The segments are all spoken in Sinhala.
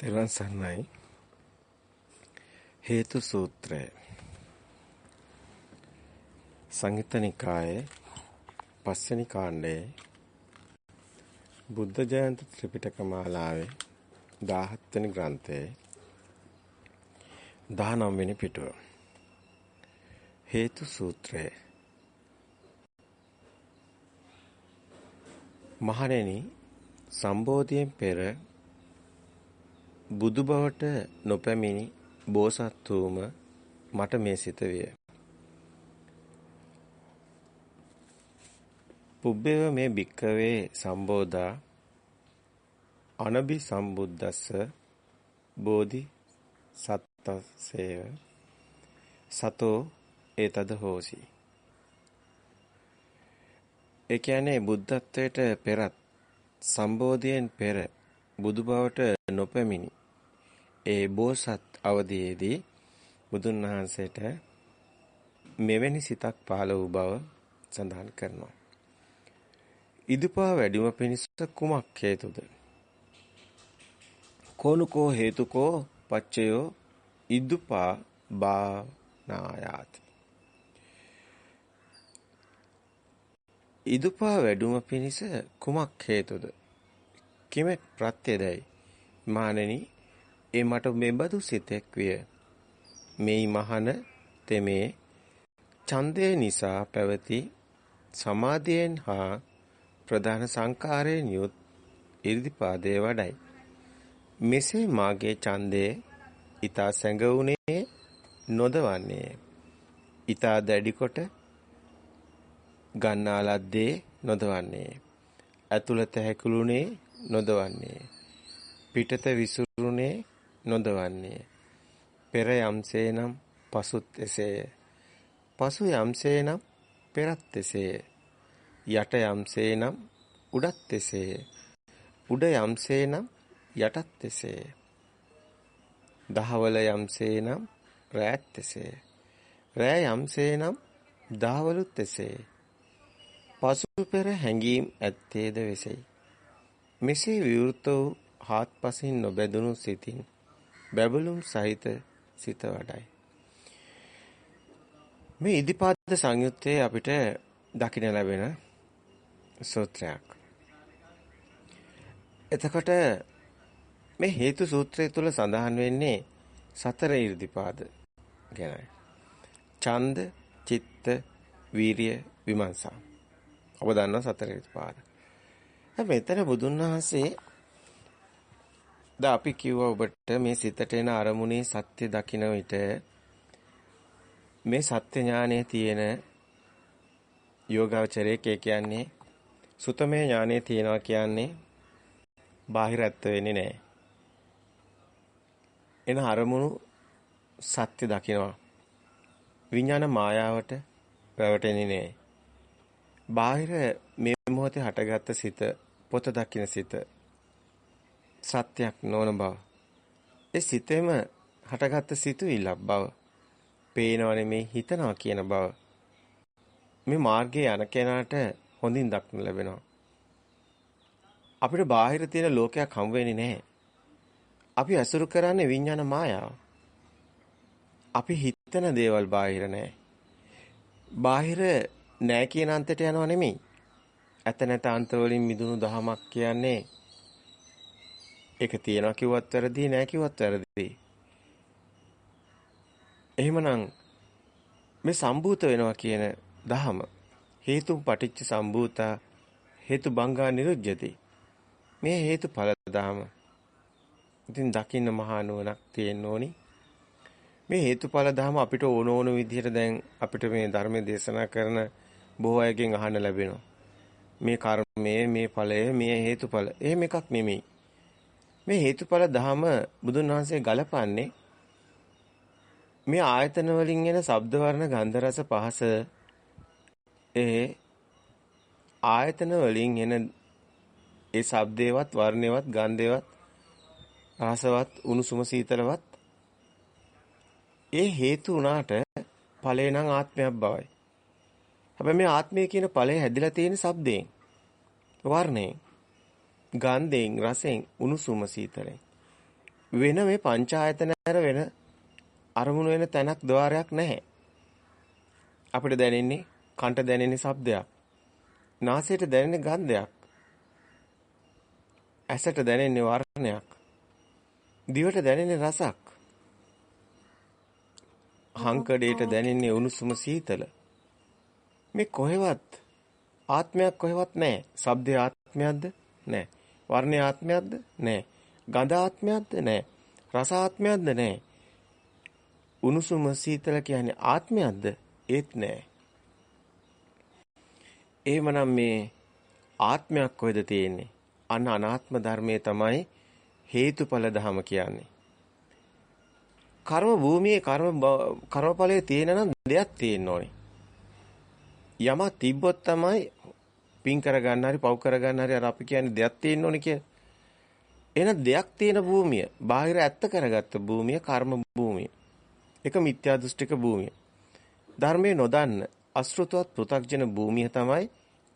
තෙරුවන් සරණයි. හේතු සූත්‍රය. සංයුත්ත නිකායේ පස්වෙනි කාණ්ඩයේ බුද්ධ ජයන්ති ත්‍රිපිටක මාලාවේ 17 වෙනි ග්‍රන්ථයේ 19 වෙනි පිටුව. හේතු සූත්‍රය. මහණෙනි සම්බෝධියෙන් පෙර බුදු බවට නොපැමිණි බෝසත් වූම මට මේ සිත විය. පුබ්බේව මේ භික්කවේ සම්බෝධා අනබි සම්බුද්දස්ස බෝධි සත්තසේව සතෝ ඒතද හෝසි. ඒ කියන්නේ බුද්ධත්වයට පෙරත් සම්බෝධියෙන් පෙර බුදු බවට නොපැමිණි ඒ බෝසත් අවදියේදී බුදුන් වහන්සේට මෙවැනි සිතක් පහළ වූ බව සඳහන් කරනවා. ඉදුපා වැඩිම පිණිස කුමක් හේතුද? කෝනුකෝ හේතුකෝ පච්චයෝ ඉදුපා බානායාති. ඉදුපා වැඩිම පිණිස කුමක් හේතුද? කිමෙක් ප්‍රත්‍යදයි? මානෙනි ඒ මට මෙබඳු සිතෙක් විය. මෙයි මහන තෙමේ ඡන්දය නිසා පැවති සමාධියෙන් හා ප්‍රධාන සංකාරයෙන් යුත් 이르දිපාදයේ වඩයි. මෙසේ මාගේ ඡන්දේ ඊතා සැඟවුනේ නොදවන්නේ. ඊතා දැඩි කොට ගන්නා ලද්දේ නොදවන්නේ. ඇතුළත හැකුළුනේ නොදවන්නේ. පිටත විසුරුනේ නොදවන්නේ. පෙර යම්සේනම් පසුත් එසේය. පසු යම්සේනම් පෙරත් එසේය. යට යම්සේනම් උඩත් එසේය. උඩ යම්සේනම් යටත් එසේය. දහවල යම්සේනම් රැත් එසේය. රෑ යම්සේනම් දහවලුත් එසේය. පසු පෙර හැඟීම් ඇත්තේද වෙසෙයි. මෙසේ විවෘත වූ හාත්පසින් නොබැදුණු සිතින් බැබළුම් සහිත සිත වඩයි. මේ ඉදිපාද සංයුත්තේ අපිට දකින්න ලැබෙන සූත්‍රයක්. එතකොට මේ හේතු සූත්‍රය තුල සඳහන් වෙන්නේ සතර ඉර්ධිපාද ගැනයි. ඡන්ද, චිත්ත, වීරිය, විමර්ශන. ඔබ දන්නා සතර ඉර්ධිපාද. මෙතන බුදුන් වහන්සේ ද අපි කිව්වා ඔබට මේ සිතට එන අරමුණේ සත්‍ය දකින විට මේ සත්‍ය ඥානයේ තියෙන යෝගාවචරයේ කියන්නේ සුතමේ ඥානයේ තියනවා කියන්නේ බාහිරත්ව වෙන්නේ නැහැ. එන අරමුණු සත්‍ය දකිනවා. විඥාන මායාවට රැවටෙන්නේ නැහැ. බාහිර මේ මොහොතේ හටගත්ත සිත පොත දකින සිත සත්‍යයක් නොවන බව. ඒ සිතේම හටගත්ත සිතුවිල්ලක් බව. පේනව නෙමේ හිතනවා කියන බව. මේ මාර්ගයේ යන කෙනාට හොඳින් දක්න ලැබෙනවා. අපිට බාහිර තියෙන ලෝකයක් හම් වෙන්නේ නැහැ. අපි අසුරු කරන්නේ විඤ්ඤාණ මායාව. අපි හිතන දේවල් බාහිර නැහැ. බාහිර නැහැ කියන අන්තයට යනව නෙමෙයි. ඇත නැත අන්ත වලින් මිදුණු දහමක් කියන්නේ ඒක තියනවා කිව්වත් වැරදි නෑ කිව්වත් වැරදි. එහෙමනම් මේ සම්භූත වෙනවා කියන දහම හේතු පටිච්ච සම්භූතා හේතු බංගා නිරුජ්‍යති. මේ හේතුඵල දහම. ඉතින් දකින්න මහා නුවණක් තියෙන්න ඕනි. මේ හේතුඵල දහම අපිට ඕන ඕන විදිහට දැන් අපිට මේ ධර්මයේ දේශනා කරන බොහෝ අයගෙන් අහන්න ලැබෙනවා. මේ කර්මය, මේ ඵලය, මේ හේතුඵල. එහෙම එකක් නෙමෙයි. මේ හේතුඵල ධහම බුදුන් වහන්සේ ගලපන්නේ මේ ආයතන වලින් එන ශබ්ද වර්ණ ගන්ධ රස පහස ඒ ආයතන වලින් එන ඒ ශබ්දේවත් වර්ණේවත් ගන්ධේවත් රසවත් උණුසුම සීතලවත් ඒ හේතු උනාට ඵලේ නම් ආත්මයක් බවයි. හැබැයි මේ ආත්මය කියන ඵලය හැදිලා තියෙන ශබ්දයෙන් වර්ණයෙන් ගන්ධයෙන් රසයෙන් උණුසුම සීතලෙන් වෙන මේ පංචායතන ඇර වෙන අරමුණු වෙන තැනක් ద్వාරයක් නැහැ. අපිට දැනෙන්නේ කන්ට දැනෙන්නේ ශබ්දයක්. නාසයට දැනෙන්නේ ගන්ධයක්. ඇසට දැනෙන්නේ වර්ණයක්. දිවට දැනෙන්නේ රසක්. හංකඩේට දැනෙන්නේ උණුසුම සීතල. මේ කොහෙවත් ආත්මයක් කොහෙවත් නැහැ. ශබ්දේ ආත්මයක්ද? නැහැ. වර්ණේ ආත්මයක්ද? නැහැ. ගඳ ආත්මයක්ද? නැහැ. රස ආත්මයක්ද? නැහැ. උණුසුම සීතල කියන්නේ ආත්මයක්ද? ඒත් නැහැ. එහෙමනම් මේ ආත්මයක් කොහෙද තියෙන්නේ? අන්න අනාත්ම ධර්මයේ තමයි හේතුඵල ධම කියන්නේ. කර්ම භූමියේ කර්ම කර්මඵලයේ තියෙන නම් දෙයක් තියෙන්න ඕනේ. යමක් තිබ්බොත් තමයි පින් කරගන්න හරි පව් කරගන්න හරි අර අපි කියන්නේ දෙයක් තියෙන්න ඕනේ කියලා. එහෙනම් දෙයක් තියෙන භූමිය, බාහිර ඇත්ත කරගත්ත භූමිය කර්ම භූමිය. එක මිත්‍යා දෘෂ්ටික භූමිය. ධර්මයේ නොදන්න අසෘතවත් පෘ탁ජන භූමිය තමයි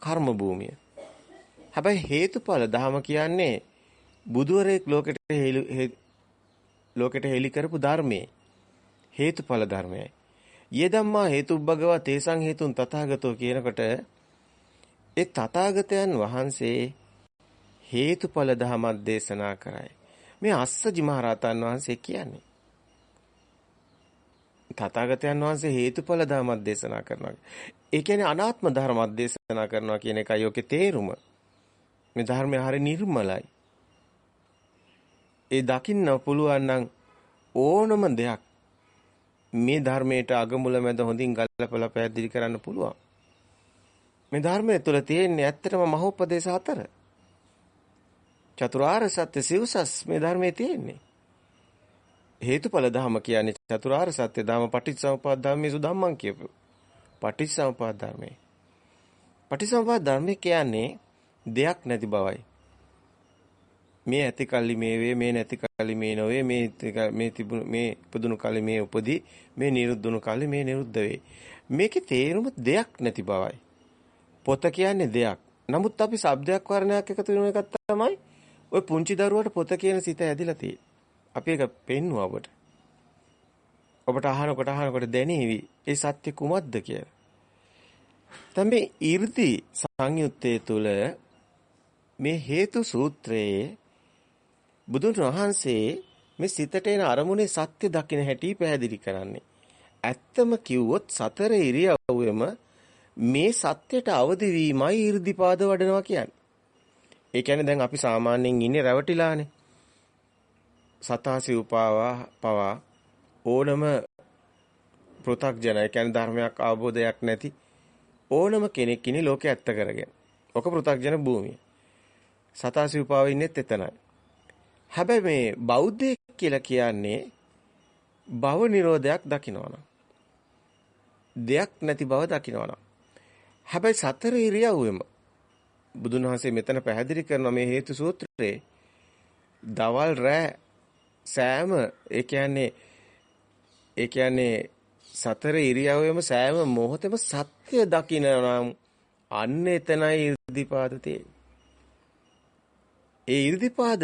කර්ම භූමිය. හැබැයි හේතුඵල ධම කියන්නේ බුදුවරයෙක් ලෝකෙට ලෝකෙට හෙළි කරපු ධර්මයේ හේතුඵල ධර්මයයි. යේ ධම්මා හේතුබ්බගවා තේසං හේතුන් තථාගතෝ කියනකොට ඒ තථාගතයන් වහන්සේ හේතුඵල ධමයක් දේශනා කරයි. මේ අස්සජි මහරහතන් වහන්සේ කියන්නේ. තථාගතයන් වහන්සේ හේතුඵල ධමයක් දේශනා කරනවා. ඒ කියන්නේ අනාත්ම ධර්මයක් දේශනා කරනවා කියන එකයි ඔකේ තේරුම. මේ ධර්මය හරිය නිර්මලයි. ඒ දකින්න පුළුවන් නම් ඕනම දෙයක් මේ ධර්මයට අගමුල මැද හොඳින් ගලපලා පැහැදිලි කරන්න පුළුවන්. මේ ධර්මය තුළ තියෙන්නේ ඇත්තටම මහෝපදේශ හතර. චතුරාර්ය සත්‍ය සිව්සස් මේ ධර්මයේ තියෙන්නේ. හේතුඵල ධම කියන්නේ චතුරාර්ය සත්‍ය ධම පටිච්චසමුප්පාද ධම්මේසු ධම්මං කියපු. පටිච්චසමුප්පාද ධර්මයේ. පටිච්චසමුප්පාද ධර්මයේ කියන්නේ දෙයක් නැති බවයි. මේ ඇති කල්ලි මේ වේ මේ නැති කල්ලි මේ නොවේ මේ මේ තිබුණු මේ ඉපදුණු කල්ලි මේ උපදී මේ නිරුද්ධුණු කල්ලි මේ නිරුද්ධ වේ. මේකේ තේරුම දෙයක් නැති බවයි. පොත කියන්නේ දෙයක්. නමුත් අපි shabdayak වර්ණයක් එකතු වෙන එකක් තමයි ওই පුංචි දරුවට පොත කියන සිත ඇදිලා තියෙන්නේ. අපි ඒක පෙන්වුවා ඔබට. ඔබට අහනකොට අහනකොට දැනේවි ඒ සත්‍ය කුමක්ද කියලා. දැන් මේ 이르දි සංයුත්තේ තුල මේ හේතු සූත්‍රයේ බුදුන් වහන්සේ මේ සිතට එන අරමුණේ සත්‍ය දකින්න හැටි පැහැදිලි කරන්නේ. ඇත්තම කිව්වොත් සතර ඉරියව්වෙම මේ සත්‍යයට අවදි වීමයි 이르දිපාද වඩනවා කියන්නේ. ඒ කියන්නේ දැන් අපි සාමාන්‍යයෙන් ඉන්නේ රැවටිලානේ. සතාසි උපාවා පවා ඕනම පෘථග්ජන ඒ කියන්නේ ධර්මයක් අවබෝධයක් නැති ඕනම කෙනෙක් ඉන්නේ ලෝකේ ඇත්ත කරගෙන. ඔක පෘථග්ජන භූමිය. සතාසි උපාවේ ඉන්නේත් එතනයි. හැබැයි මේ බෞද්ධය කියලා කියන්නේ භව නිරෝධයක් දකිනවනම් දෙයක් නැති බව දකිනවනම් හැබැයි සතර ඉරියව්වෙම බුදුන් වහන්සේ මෙතන පැහැදිලි කරන මේ හේතු සූත්‍රයේ දවල් රෑ සෑම ඒ කියන්නේ ඒ කියන්නේ සතර ඉරියව්වෙම සෑම මොහොතෙම සත්‍ය දකින්න නම් අන්න එතනයි 이르දිපාද ඒ 이르දිපාද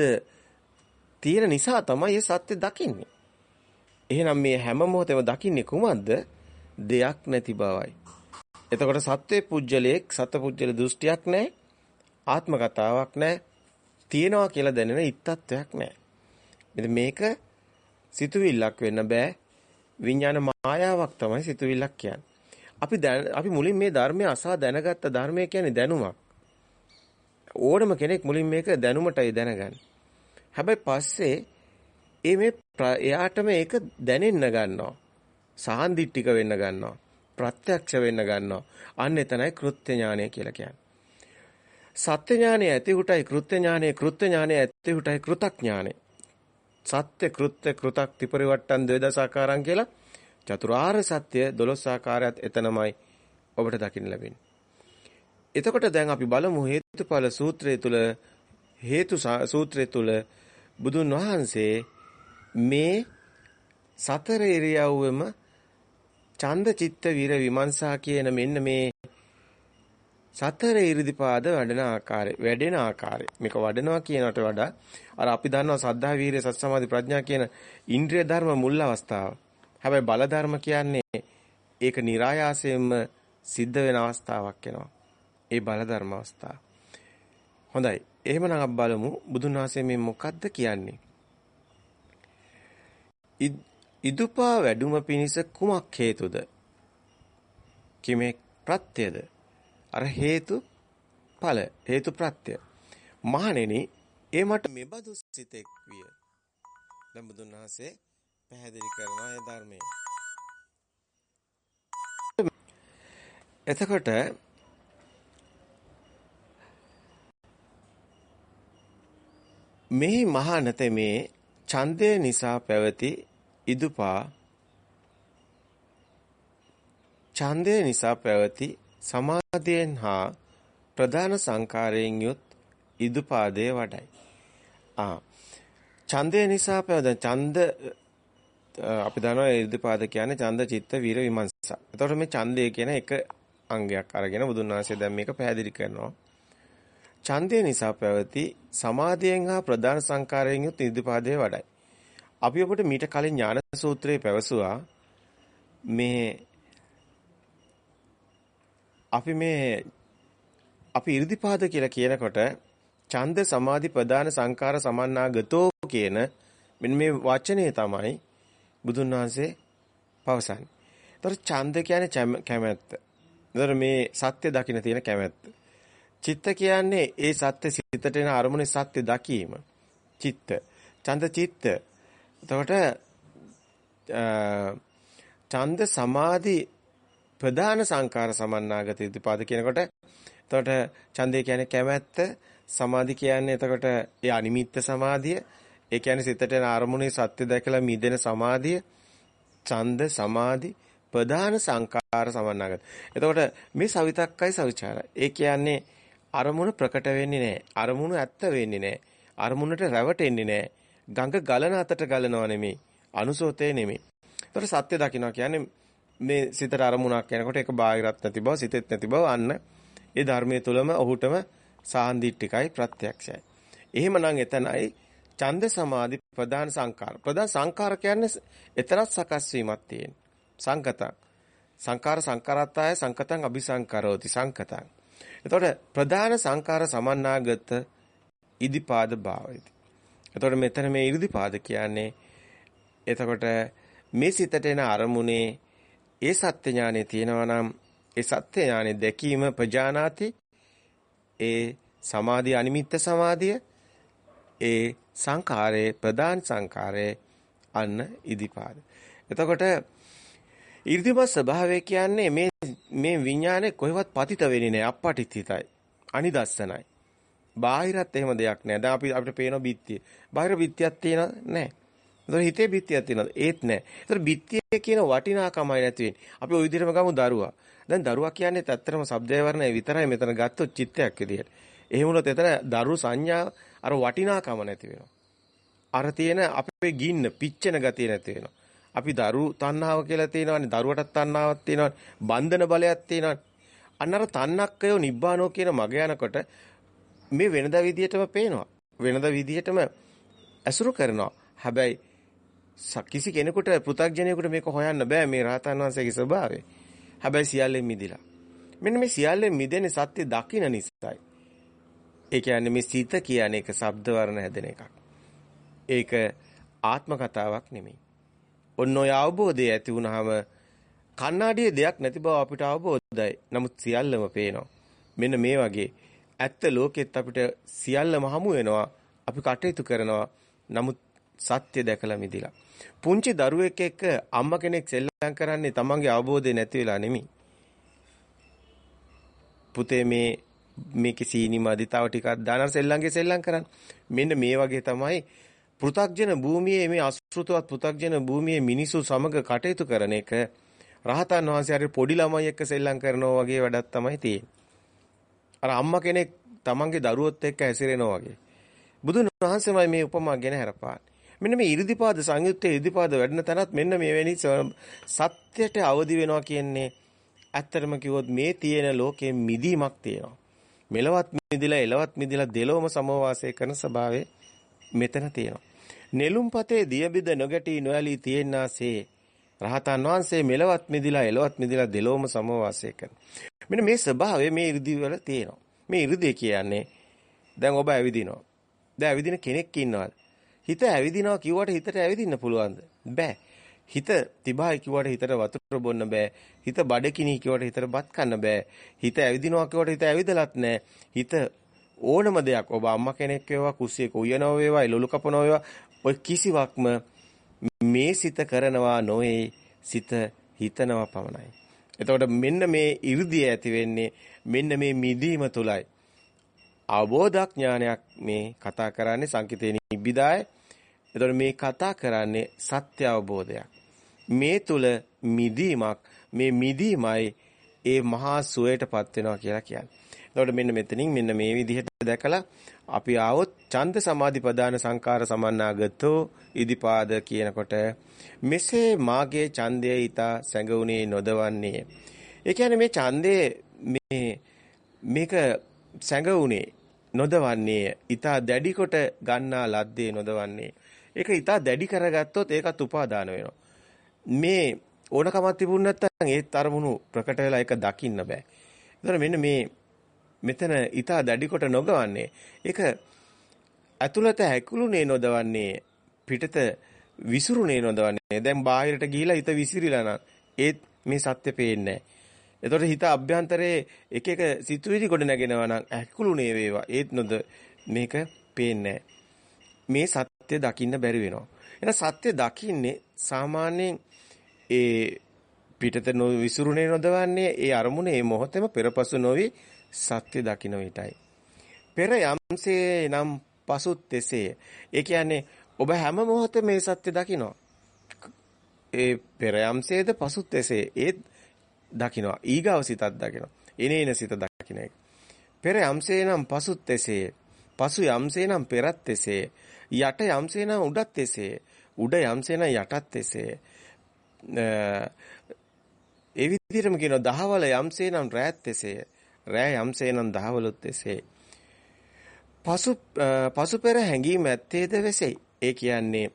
තියෙන නිසා තමයි ඒ සත්‍ය දකින්නේ. එහෙනම් මේ හැම මොහොතෙම දකින්නේ කුමක්ද? දෙයක් නැති බවයි. එතකොට සත්වේ පුජ්‍යලයක් සත්පුජ්‍යල දෘෂ්ටියක් නැහැ. ආත්ම කතාවක් නැහැ. තියනවා කියලා දැනෙන ඉත්තත්වයක් නැහැ. ඉතින් මේක සිතුවිල්ලක් වෙන්න බෑ. විඥාන මායාවක් තමයි සිතුවිල්ලක් කියන්නේ. අපි අපි මුලින් මේ ධර්මය අසා දැනගත්ත ධර්මය කියන්නේ දැනුමක්. ඕනම කෙනෙක් මුලින් මේක දැනුමටයි දැනගන්නේ. හැබැයි පස්සේ ඒ මේ එයාටම ඒක දැනෙන්න ගන්නවා. සාන්දිටික වෙන්න ගන්නවා. ප්‍රත්‍යක්ෂ වෙන්න ගන්නවා. අන්න එතනයි කෘත්‍ය ඥානය කියලා කියන්නේ. සත්‍ය ඥානය ඇති උටයි කෘත්‍ය ඥානය කෘත්‍ය ඥානය ඇති උටයි කෘතඥානය. සත්‍ය කෘත්‍ය කෘතක් ත්‍රිපරිවට්ටන් ද්වේදසාකාරම් කියලා චතුරාර්ය සත්‍ය 12 ආකාරයත් එතනමයි ඔබට දකින්න ලැබෙන්නේ. එතකොට දැන් අපි බලමු හේතුඵල සූත්‍රය තුල හේතු සූත්‍රය තුල බුදුන් වහන්සේ මේ සතර ඉරියව්වෙම ඡන්ද චිත්ත විර විමර්ශා කියන මෙන්න මේ සතර ඉරිදිපාද වැඩෙන ආකාරය වැඩෙන ආකාරය මේක වඩනවා කියනට වඩා අර අපි දන්නවා සද්ධා වීරිය සති සමාධි ප්‍රඥා කියන ඉන්ද්‍රිය ධර්ම මුල් අවස්ථාව. හැබැයි බල ධර්ම කියන්නේ ඒක નિરાයාසයෙන්ම සිද්ධ වෙන අවස්ථාවක් වෙනවා. ඒ බල ධර්ම අවස්ථාව. හොඳයි. එහෙමනම් අපි බලමු බුදුන් වහන්සේ මේ මොකද්ද කියන්නේ? ඉදුපා වැඩුම පිණිස කුමක් හේතුද? කිමේ ප්‍රත්‍යද? අර හේතු ඵල හේතු ප්‍රත්‍ය. මහණෙනි, ඒ මට මෙබඳු සිතෙක් විය. දැන් බුදුන් වහන්සේ පැහැදිලි කරනවා ඒ ධර්මයේ. එතකොට මේ මහා නැතේ ඡන්දය නිසා පැවති ඉදුපා ඡන්දය නිසා පැවති සමාධියෙන් හා ප්‍රධාන සංකාරයෙන් යුත් ඉදුපාදයේ වඩයි. ආ ඡන්දය නිසා පැවත ඡන්ද අපි දන්නවා ඉදුපාද කියන්නේ ඡන්ද චිත්ත වීර විමර්ශන. එතකොට මේ ඡන්දය කියන එක අංගයක් අරගෙන බුදුන් වහන්සේ දැන් මේක පැහැදිලි කරනවා. ඡන්දය නිසා පැවති සමාධියෙන් හා ප්‍රධාන සංකාරයෙන් යුත් ඉදිපාදයේ වඩයි. අපි ඔබට මීට කලින් ඥාන සූත්‍රයේ පැවසුවා මේ අපි මේ අපි 이르දිපාද කියලා කියනකොට ඡන්ද සමාධි ප්‍රධාන සංකාර සමන්නාගතෝ කියන මෙන්න මේ වචනේ තමයි බුදුන් වහන්සේ පවසන්නේ. ඒතර ඡන්ද කියන්නේ කැමැත්ත. ඒතර මේ සත්‍ය දකින්න තියෙන කැමැත්ත. චිත්ත කියන්නේ ඒ සත්‍ය සිතට එන අරමුණේ සත්‍ය දකීම. චිත්ත. ඡන්ද චිත්ත. එතකොට ඡන්ද සමාධි ප්‍රධාන සංකාර සමන්නාගත ඉදිපාද කියනකොට එතකොට ඡන්දය කියන්නේ කැමැත්ත සමාධි කියන්නේ එතකොට ඒ අනිමිත්ත සමාධිය ඒ කියන්නේ සිතට එන අරමුණේ සත්‍ය දැකලා මිදෙන සමාධිය ඡන්ද සමාධි ප්‍රධාන සංකාර සමන්නාගත. එතකොට මේ සවිතක්කයි සවිචාරයි. ඒ කියන්නේ අරමුණ ප්‍රකට වෙන්නේ නැහැ. අරමුණ ඇත්ත වෙන්නේ නැහැ. අරමුණට රැවටෙන්නේ නැහැ. ගඟ ගලන අතට ගලනව නෙමෙයි. අනුසෝතේ නෙමෙයි. ඒතර සත්‍ය දකින්න කියන්නේ මේ සිතට අරමුණක් යනකොට ඒක බාහිරත් නැති බව, සිතෙත් නැති බව අන්න ඒ ධර්මයේ තුලම ඔහුටම සාන්දිටිකයි ප්‍රත්‍යක්ෂයි. එහෙමනම් එතනයි ඡන්ද සමාධි ප්‍රධාන සංකාර. ප්‍රධාන සංකාර කියන්නේ එතරම් සකස් වීමක් තියෙන. සංකතං. සංකාර සංකාරත්තාය සංකතං අபிසංකරෝති සංකතං. එතකොට ප්‍රධාන සංකාර සමන්නාගත ඉදිපාද භාවයති. එතකොට මෙතන මේ ඉරිදිපාද කියන්නේ එතකොට මේ සිතට එන අරමුණේ ඒ සත්‍ය ඥානෙ තියෙනවා නම් ඒ සත්‍ය ඥානෙ දැකීම ප්‍රජානාති ඒ සමාධි අනිමිත්ත සමාධිය ඒ සංඛාරයේ ප්‍රධාන සංඛාරයේ අන්න ඉදිපාද. එතකොට 이르දිමත් ස්වභාවය කියන්නේ මේ මේ විඥානේ කොහෙවත් පතිත වෙන්නේ නැහැ අපපටිතිතයි. අනිදස්සනයි. බාහිරත් එහෙම දෙයක් නැහැ. දැන් අපි අපිට පේන බිත්තිය. බාහිර බිත්තියක් තියෙනවද? නැහැ. ඒතර හිතේ බිත්තියක් තියෙනවද? ඒත් නැහැ. ඒතර බිත්තිය කියන වටිනාකමයි නැති වෙන්නේ. අපි ওই විදිහටම ගමු දරුවා. දැන් දරුවා කියන්නේ ඇත්තටම ශබ්දය වර්ණය විතරයි මෙතන ගත්තොත් චිත්තයක් විදිහට. එහෙම වුණොත් එතන දරු සංඥා අර වටිනාකම නැති වෙනවා. අර තියෙන අපේ ගින්න පිච්චෙන ගතිය නැති වෙනවා. අපි දරු තණ්හාව කියලා තියෙනවානේ දරුවටත් තණ්හාවක් තියෙනවානේ බන්ධන බලයක් තියෙනවානේ අන්න අර තණ්හක්කයෝ නිබ්බානෝ කියන මග යනකොට මේ වෙනද විදියටම පේනවා. වෙනද විදියටම ඇසුරු කරනවා. හැබැයි කිසි කෙනෙකුට පෘථග්ජනයෙකුට මේක හොයන්න බෑ මේ රහතන් වහන්සේගේ ස්වභාවය. හැබැයි සියල්ලෙන් මිදිලා. මෙන්න මේ සියල්ලෙන් මිදෙන්නේ සත්‍ය දකින්න නිසායි. ඒ කියන්නේ මේ සිත කියන එක ශබ්ද වර්ණ හැදෙන එකක්. ඒක ආත්ම කතාවක් නෙමෙයි. ඔන්න ඔය අවබෝධය ඇති වුනහම කණ්ණාඩියේ දෙයක් නැති බව අපිට අවබෝධයි. නමුත් සියල්ලම පේනවා. මෙන්න මේ වගේ ඇත්ත ලෝකෙත් අපිට සියල්ලම හමු වෙනවා. අපි කටයුතු කරනවා. නමුත් සත්‍ය දැකලා මිදිලා. පුංචි දරුවෙක් එක්ක අම්මා කෙනෙක් සෙල්ලම් කරන්නේ තමන්ගේ අවබෝධය නැති වෙලා නෙමෙයි. පුතේ මේ මේකේ සීනි මදි තව ටිකක් දානවා සෙල්ලම්ගේ සෙල්ලම් කරන්න. මෙන්න මේ වගේ තමයි පෘ탁ජන භූමියේ මේ අසෘතවත් පෘ탁ජන භූමියේ මිනිසු සමග කටයුතු කරන එක රහතන් වහන්සේ හරි පොඩි ළමයි එක්ක සෙල්ලම් කරනවා වගේ වැඩක් තමයි තියෙන්නේ. අර අම්මා කෙනෙක් තමන්ගේ දරුවොත් එක්ක හැසිරෙනවා වගේ. බුදුන් වහන්සේමයි මේ උපමා ගැන හරපාන්නේ. මෙන්න මේ 이르දිපාද සංයුත්තේ 이르දිපාද වැඩෙන තැනත් මෙන්න මේ වැනි සත්‍යයට අවදි වෙනවා කියන්නේ ඇත්තටම කිව්වොත් මේ තියෙන ලෝකේ මිදීමක් තියෙනවා. මෙලවත් මිදිලා එලවත් මිදිලා දෙලොවම සමවාසය කරන ස්වභාවය මෙතන තියෙනවා. නෙළුම්පතේ දියබිද නොගැටි නොඇලී තියෙනාසේ රහතන් වහන්සේ මෙලවත් මිදිලා එලවත් මිදිලා දෙලොවම සමවාසය කරන. මෙන්න මේ ස්වභාවය මේ 이르දිවල තියෙනවා. මේ 이르දිය කියන්නේ දැන් ඔබ ඇවිදිනවා. දැන් ඇවිදින කෙනෙක් ඉන්නවද? හිත ඇවිදිනවා කිව්වට හිතට ඇවිදින්න පුළුවන්ද? බෑ. හිත තිබහයි කිව්වට හිතට වතුර බොන්න බෑ. හිත බඩකිනි කිව්වට හිතට බත් කන්න බෑ. හිත ඇවිදිනවා කිව්වට හිත ඇවිදලත් නෑ. හිත ඕනම දෙයක් ඔබ අම්මා කෙනෙක් වේවා කුස්සියක උයනව වේවා එළවලු කපනව වේවා ඔය කිසිවක්ම මේ සිත කරනවා නොවේ සිත හිතනවා පමණයි. එතකොට මෙන්න මේ 이르දිය ඇති වෙන්නේ මෙන්න මේ මිදීම තුලයි. අවබෝධඥානයක් මේ කතා කරන්නේ සංකිතේ නිබ්බිදාය. එතකොට මේ කතා කරන්නේ සත්‍ය අවබෝධයක්. මේ තුල මිදීමක් මේ මිදීමයි ඒ මහා සුවයටපත් වෙනවා කියලා කියන්නේ. එතකොට මෙන්න මෙතනින් මෙන්න මේ විදිහට දැකලා අපි ආවොත් ඡන්ද සමාධි ප්‍රදාන සංකාර සමන්නාගතෝ ඉදිපාද කියනකොට මෙසේ මාගේ ඡන්දය ඊතා සැඟුණේ නොදවන්නේ. ඒ කියන්නේ මේ ඡන්දේ මේ මේක සැඟුණේ නොදවන්නේ ඊතා දැඩි කොට ගන්නා ලද්දේ නොදවන්නේ. ඒක ඊතා දැඩි කරගත්තොත් ඒකත් උපාදාන වෙනවා. මේ ඕනකමක් තිබුණ නැත්නම් ඒත් අරමුණු ප්‍රකට වෙලා ඒක දකින්න බෑ. ඒතර මෙන්න මේ මෙතන ඊතා දැඩි කොට නොගවන්නේ. ඒක ඇතුළත හැකුළුනේ නොදවන්නේ පිටත විසිරුනේ නොදවන්නේ. දැන් බාහිරට ගිහිලා හිත විසිරිලා නම් ඒත් මේ සත්‍ය පේන්නේ නැහැ. එතකොට හිත අභ්‍යන්තරයේ එක එක සිතුවිලි ගොඩ නැගෙනවා නම් ඇකුළුනේ වේවා. ඒත් නොද මේක පේන්නේ මේ සත්‍ය දකින්න බැරි වෙනවා. එහෙනම් සත්‍ය දකින්නේ සාමාන්‍යයෙන් ඒ පිටත විසිරුනේ නොදවන්නේ ඒ අරමුණේ මොහොතේම පෙරපසු නොවි සත්‍ය දකින්න විටයි. පෙර යම්සේ නම් පසුත් එසේ. ඒ කියන්නේ ඔබ හැම මොහොතේ මේ සත්‍ය දකිනවා. ඒ පෙර යම්සේද පසුත් එසේ. ඒත් දකිනවා. ඊගාව සිතක් දකිනවා. එනේන සිත දකින්න එක. පෙර යම්සේ නම් පසුත් එසේ. පසු යම්සේ නම් පෙරත් එසේ. යට යම්සේ නම් උඩත් එසේ. උඩ යම්සේ නම් යටත් එසේ. ඒ විදිහටම කියනවා දහවල යම්සේ නම් රැත් එසේ. රෑ යම්සේ නම් දහවලුත් එසේ. පසු පසු පෙර හැඟීම් ඇත්තේද වෙසෙයි. ඒ කියන්නේ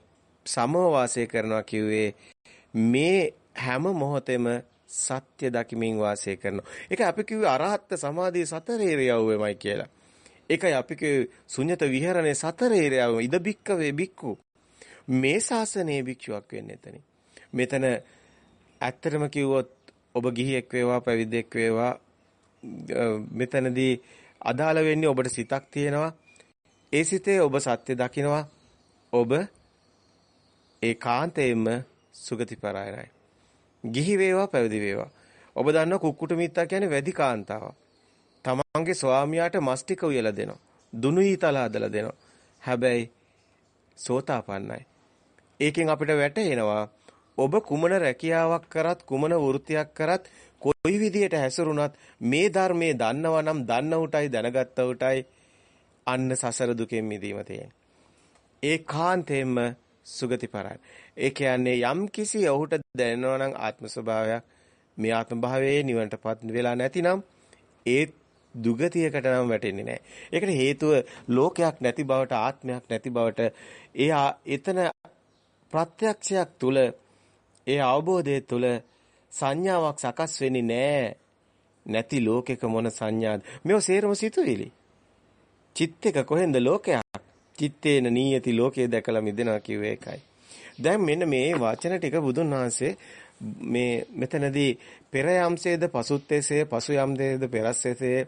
සමව වාසය කරනවා කිව්වේ මේ හැම මොහොතෙම සත්‍ය දකිමින් වාසය කරනවා. ඒක අපි කිව්වේ අරහත් සමාධිය සතර ඉරියව්වෙමයි කියලා. ඒකයි අපි කිව්වේ ශුන්්‍යත විහරණේ සතර ඉරියව්වෙම ඉද බික්කවේ බික්කු. මේ ශාසනයේ භික්ෂුවක් වෙන්නේ එතනින්. මෙතන ඇත්තටම කිව්වොත් ඔබ ගිහියෙක් වේවා පැවිද්දෙක් වේවා මෙතනදී අදාළ වෙන්නේ ඔබට සිතක් තියෙනවා. ඒ සිතේ ඔබ සත්‍ය දකිනවා. ඔබ ඒකාන්තයෙන්ම සුගති පරායනයි. ගිහි වේවා පැවිදි වේවා. ඔබ දන්නවා කුක්කුට මිත්තා කියන්නේ වැඩි කාන්තාවක්. තමන්ගේ ස්වාමියාට මස් ටික උයලා දෙනවා. දුනු ඊතල හදලා දෙනවා. හැබැයි සෝතාපන්නයි. ඒකෙන් අපිට වැටහෙනවා ඔබ කුමන රැකියාවක් කරත් කුමන වෘත්තියක් කරත් කොයි විදියට හැසිරුණත් මේ ධර්මයේ දන්නවා නම් දන්න උටයි දැනගත්ත උටයි අන්න සසර දුකෙන් මිදීම තියෙන්නේ. ඒකාන්තයෙන්ම සුගති පරායන. ඒ කියන්නේ යම් කිසි ඔහුට දැනෙනවා නම් ආත්ම ස්වභාවයක් මේ ආත්ම භාවයේ නිවනටපත් වෙලා නැතිනම් ඒ දුගතියකට නම් වැටෙන්නේ නැහැ. ඒකට හේතුව ලෝකයක් නැති බවට ආත්මයක් නැති බවට ඒ එතන ප්‍රත්‍යක්ෂයක් තුල ඒ අවබෝධය තුල සංඥාවක් සකස් වෙන්නේ නැහැ. නැති ලෝකෙක මොන සංඥාද? මේව සේරම සිතුවිලි. චිත්තක කොහෙන්ද ලෝකයක්? චිත්තේන නීයති ලෝකේ දැකලා මිදෙනවා කිව්වේ ඒකයි. දැන් මෙන්න මේ වචන ටික බුදුන් වහන්සේ මේ මෙතනදී පෙර යම්සේද පසුත් එසේ පසු යම්සේද පෙරස්සෙසේ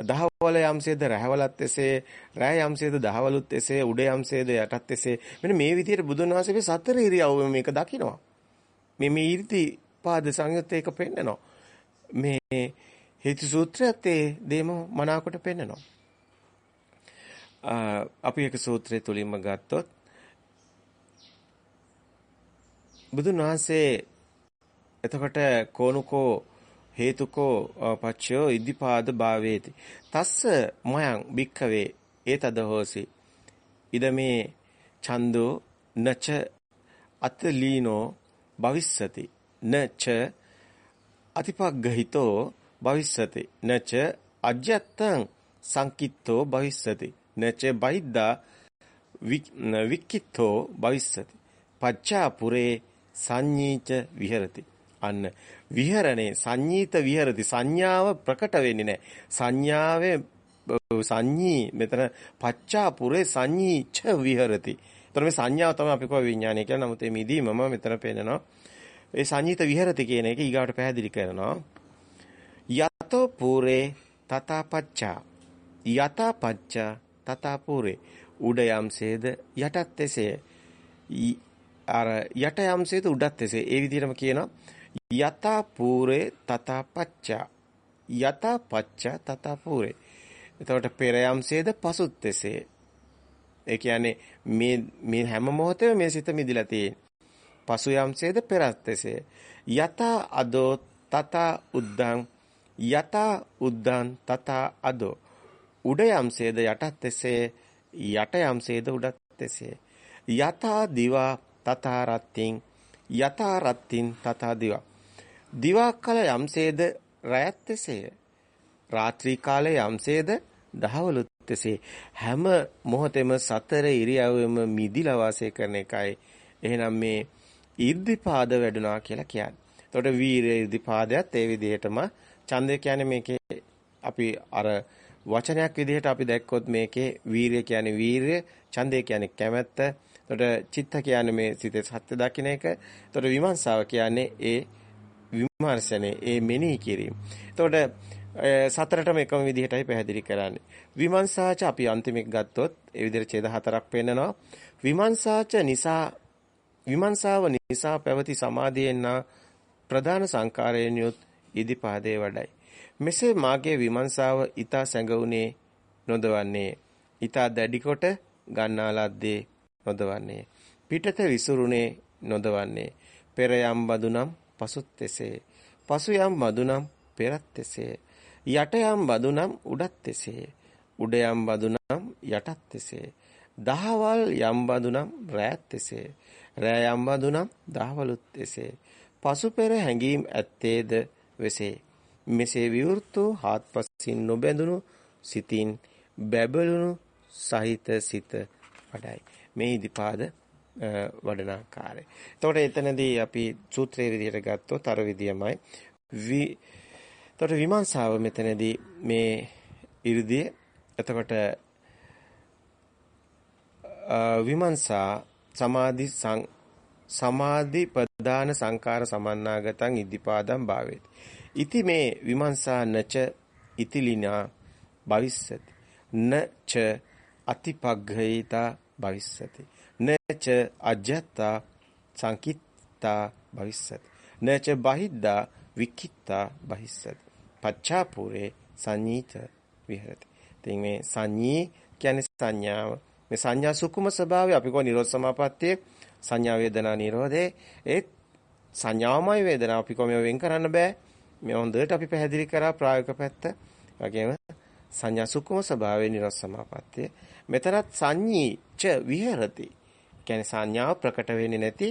දහවල යම්සේද රැහවලත් එසේ රැය යම්සේද දහවලුත් එසේ උඩ යම්සේද යටත් එසේ මෙන්න මේ විදිහට බුදුන් වහන්සේ මේ සතර ඉරියව්ව මේක දකිනවා මේ මේ ඊර්ති පාද සංයුත්තේ එක පෙන්නනවා. මේ හේතු සූත්‍රයත් ඒ දෙම මනාකොට පෙන්නනවා. අපි එක සූත්‍රය තුලින්ම ගත්තොත් බුදුන් වහන්සේ එතකොට කෝනුකෝ හේතුකෝ පච්චයෝ ඉදිපාද භාවේති තස්ස මයං භික්ඛවේ ඒතද හෝසි ඉදමේ ඡන්தோ නච අතලීනෝ භවිස්සති. නච අතිපග්ගහිතෝ භවිස්සති. නච අජ්‍යත්තං සංකිට්ඨෝ භවිස්සති. නච බයිද්දා වික්කිට්ඨෝ භවිස්සති. පච්චා පුරේ සංඤීච විහෙරති. අන්න විහරණේ සංඤීත විහෙරති. සංඥාව ප්‍රකට වෙන්නේ නැහැ සංඥාවේ සංඤී මෙතන පච්චා පුරේ සංඤීච විහෙරති. එතකොට මේ සංඥාව තමයි අපි කෝ විඥානය කියලා. නමුත් මේ මිදීමම මෙතන පේනවා ඒ සංඤීත විහෙරති කියන එක ඊගාවට පැහැදිලි කරනවා. යතෝ පුරේ තතපච්චා යතපච්චා තතපුරේ උඩ යම්සේද යටත් එසේ. අර යට යම්සේද උඩත් එසේ. ඒ විදිහටම කියනවා. යතා පූරේ තතා පච්චා යතා පච්චා තතා පූරේ එතකොට පෙර යම්සේද පසුත් එසේ. ඒ කියන්නේ මේ මේ හැම මොහොතේම මේ සිත මිදිලා තියෙන පසු යම්සේද පෙරත් එසේ යතා අදෝ තතා උද්දං යතා උද්දං තතා අදෝ. උඩ යම්සේද යටත් එසේ යට යම්සේද උඩත් එසේ. යතා දිවා තථා රත්තින් යතා රත්තින් තථා දිවා. දිවා කල යම්සේද රැයත් එසේය රාත්‍රී කාලේ යම්සේද දහවලුත් එසේ හැම මොහොතෙම සතර ඉරියව්වෙම මිදිලා වාසය කරන එකයි එහෙනම් මේ ඉර්ධිපාද වැඩුණා කියලා කියන්නේ. එතකොට වීරය ඉර්ධිපාදයක් ඒ විදිහටම ඡන්දය කියන්නේ මේකේ අපි අර වචනයක් විදිහට අපි දැක්කොත් මේකේ වීරිය කියන්නේ වීරිය, ඡන්දය කියන්නේ කැමැත්ත, එතකොට චිත්ත කියන්නේ මේ සිතේ සත්‍ය දකින්න එක. එතකොට විමර්ශාව කියන්නේ ඒ විමර්ශනේ, ඒ මෙනෙහි කිරීම. එතකොට සතරටම එකම විදිහටයි පැහැදිලි කරන්නේ. විමර්ශාච අපි අන්තිමෙක ගත්තොත් ඒ විදිහට ඡේද හතරක් පෙන්නනවා. විමර්ශාච නිසා විමර්ශාව නිසා පැවති සමාධියෙන් ප්‍රධාන සංකාරයෙන් යුත් ඉදිපාදේ වඩයි. මෙසේ මාගේ විමර්ශාව ඊතා සැඟුනේ නොදවන්නේ. ඊතා දැඩි කොට ගන්නා ලද්දේ නොදවන්නේ. පිටත විසුරුනේ නොදවන්නේ. පෙර යම් බදුනම් පසුත් එසේ. පසු යම් බදුනම් පෙරත් එසේ. යට යම් බදුනම් උඩත් එසේ. උඩ යම් බදුනම් යටත් එසේ. දහවල් යම් බදුනම් රැත් එසේ. රෑ යම් බදුනම් දහවලුත් එසේ. පසු පෙර හැඟීම් ඇත්තේද වෙසේ. මෙසේ විවෘතෝ හාත්පසින් නොබැඳුණු සිතින් බැබළුණු සහිත සිත වඩයි. මේ ඉදිපාද වඩන ආකාරය. එතකොට එතනදී අපි සූත්‍රයේ විදිහට ගත්තොත් අර විදියමයි. වි එතකොට විමර්ශාව මෙතනදී මේ 이르දිය එතකොට විමර්ශා සමාධි සමාධි ප්‍රදාන සංකාර සමන්නාගතං ඉදිපාදම් භාවේති. ඉති මේ විමර්ශා නච ඉතිලිනා භවිස්සති. නච අතිපග්ගහිතා භවිස්සති. නච අජත්තා සංකිත්තා භවිස්සති. නච බහිද්දා විකිත්තා භවිස්සති. පච්චාපුරේ සංඤීත විහෙරති. ඉතින් මේ සංඤී කියන්නේ සංඥාව. මේ සංඥා සුකුම ස්වභාවය අපි කෝ නිරෝධ සමාපත්තියේ සංඥා වේදනා නිරෝධේ ඒ සංඥාමය වේදනා අපි කොහොම වෙන් කරන්න බෑ. මේ හොඳට අපි පැහැදිලි කරා ප්‍රායෝගික පැත්ත. වගේම සංඥා සුකුම ස්වභාවයේ නිරෝධ සමාපත්තිය. මෙතරත් සංඤී ච විහෙරති. කියන්නේ සංඥාව ප්‍රකට වෙන්නේ නැති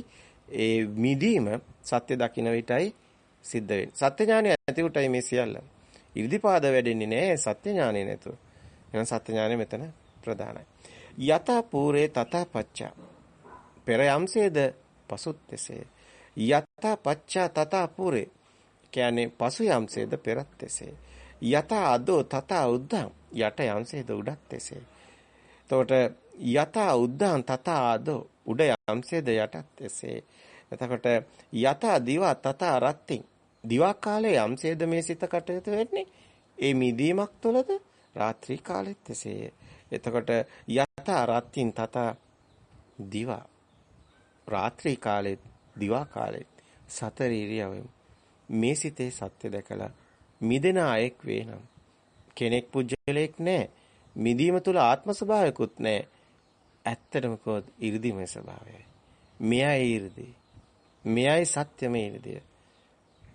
ඒ මිදීම සත්‍ය දකින්න විටයි සිද්ධ වෙන්නේ. සත්‍ය ඥානය ඇති උටයි මේ සියල්ල. ඉර්ධිපාද වැඩෙන්නේ නැහැ සත්‍ය ඥානය නැතුව. එහෙනම් සත්‍ය ඥානය මෙතන ප්‍රධානයි. යත පූරේ තත පච්චා. පෙර යම්සේද පසුත් එසේ. යත පච්චා තත පූරේ. කියන්නේ පසු යම්සේද පෙරත් එසේ. යත අදෝ තත උද්දම් යට යම්සේද උඩත් එසේ. එතකොට යත උද්දාන් තත ආදෝ උඩ යම්සේද යටත් එසේ. එතකොට යතා දිවා තතා රත්තින් දිවා කාලේ යම්සේද මේ සිත කටයුතු වෙන්නේ ඒ මිදීමක් තුළද රාත්‍රී කාලෙත් එසේය. එතකොට යතා රත්තින් තතා දිවා රාත්‍රී කාලෙත් දිවා කාලෙත් සතර ඉරියව්වෙම මේ සිතේ සත්‍ය දැකලා මිදෙන අයෙක් වේනම් කෙනෙක් පුජ්‍යලයක් නැහැ. මිදීම තුල ආත්ම ස්වභාවයකුත් නැහැ. ඇත්තටම කොහොත් 이르දිමේ ස්වභාවයයි. මෙයයි 이르දී මෙයයි සත්‍යමේ ඉර්ධිය.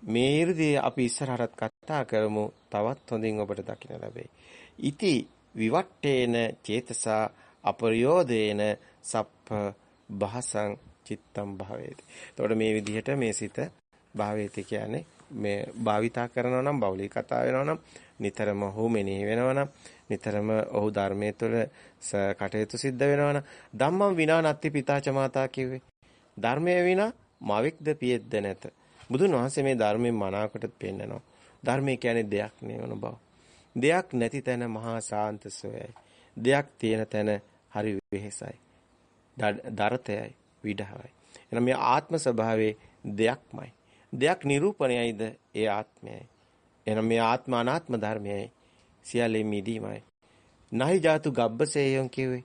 මේ ඉර්ධිය අපි ඉස්සරහට කතා කරමු තවත් හොඳින් ඔබට දකින්න ලැබෙයි. ඉති විවට්ඨේන චේතසා අපරියෝදේන සප්ප භාසං චිත්තම් භාවේති. එතකොට මේ විදිහට මේ සිත භාවේති කියන්නේ මේ භාවිතා කරනවා නම් බෞලී කතා වෙනවා නම් නිතරම ඔහු මෙනෙහි වෙනවා නම් නිතරම ඔහු ධර්මයේ තුල කටයුතු සිද්ධ වෙනවා නම් ධම්මං විනා නත්ති පිතාච මාතා කිව්වේ ධර්මයේ විනා මවෙක්ද පියෙක්ද නැත. බුදුන් වහන්සේ මේ ධර්මයෙන් මනාකොට පෙන්නනවා. ධර්මය කියන්නේ දෙයක් නෙවෙන බව. දෙයක් නැති තැන මහා සාන්ත සෝයයි. දෙයක් තියෙන තැන හරි වෙහෙසයි. දරතයයි විඩහවයි. එහෙනම් මේ ආත්ම ස්වභාවයේ දෙයක්මයි. දෙයක් නිරූපණයයිද ඒ ආත්මයයි. එහෙනම් මේ ආත්ම අනාත්ම ධර්මයයි සියල්ලේ මිදීමයි. නහි ජාතු ගබ්බසේයන් කිව්වේ.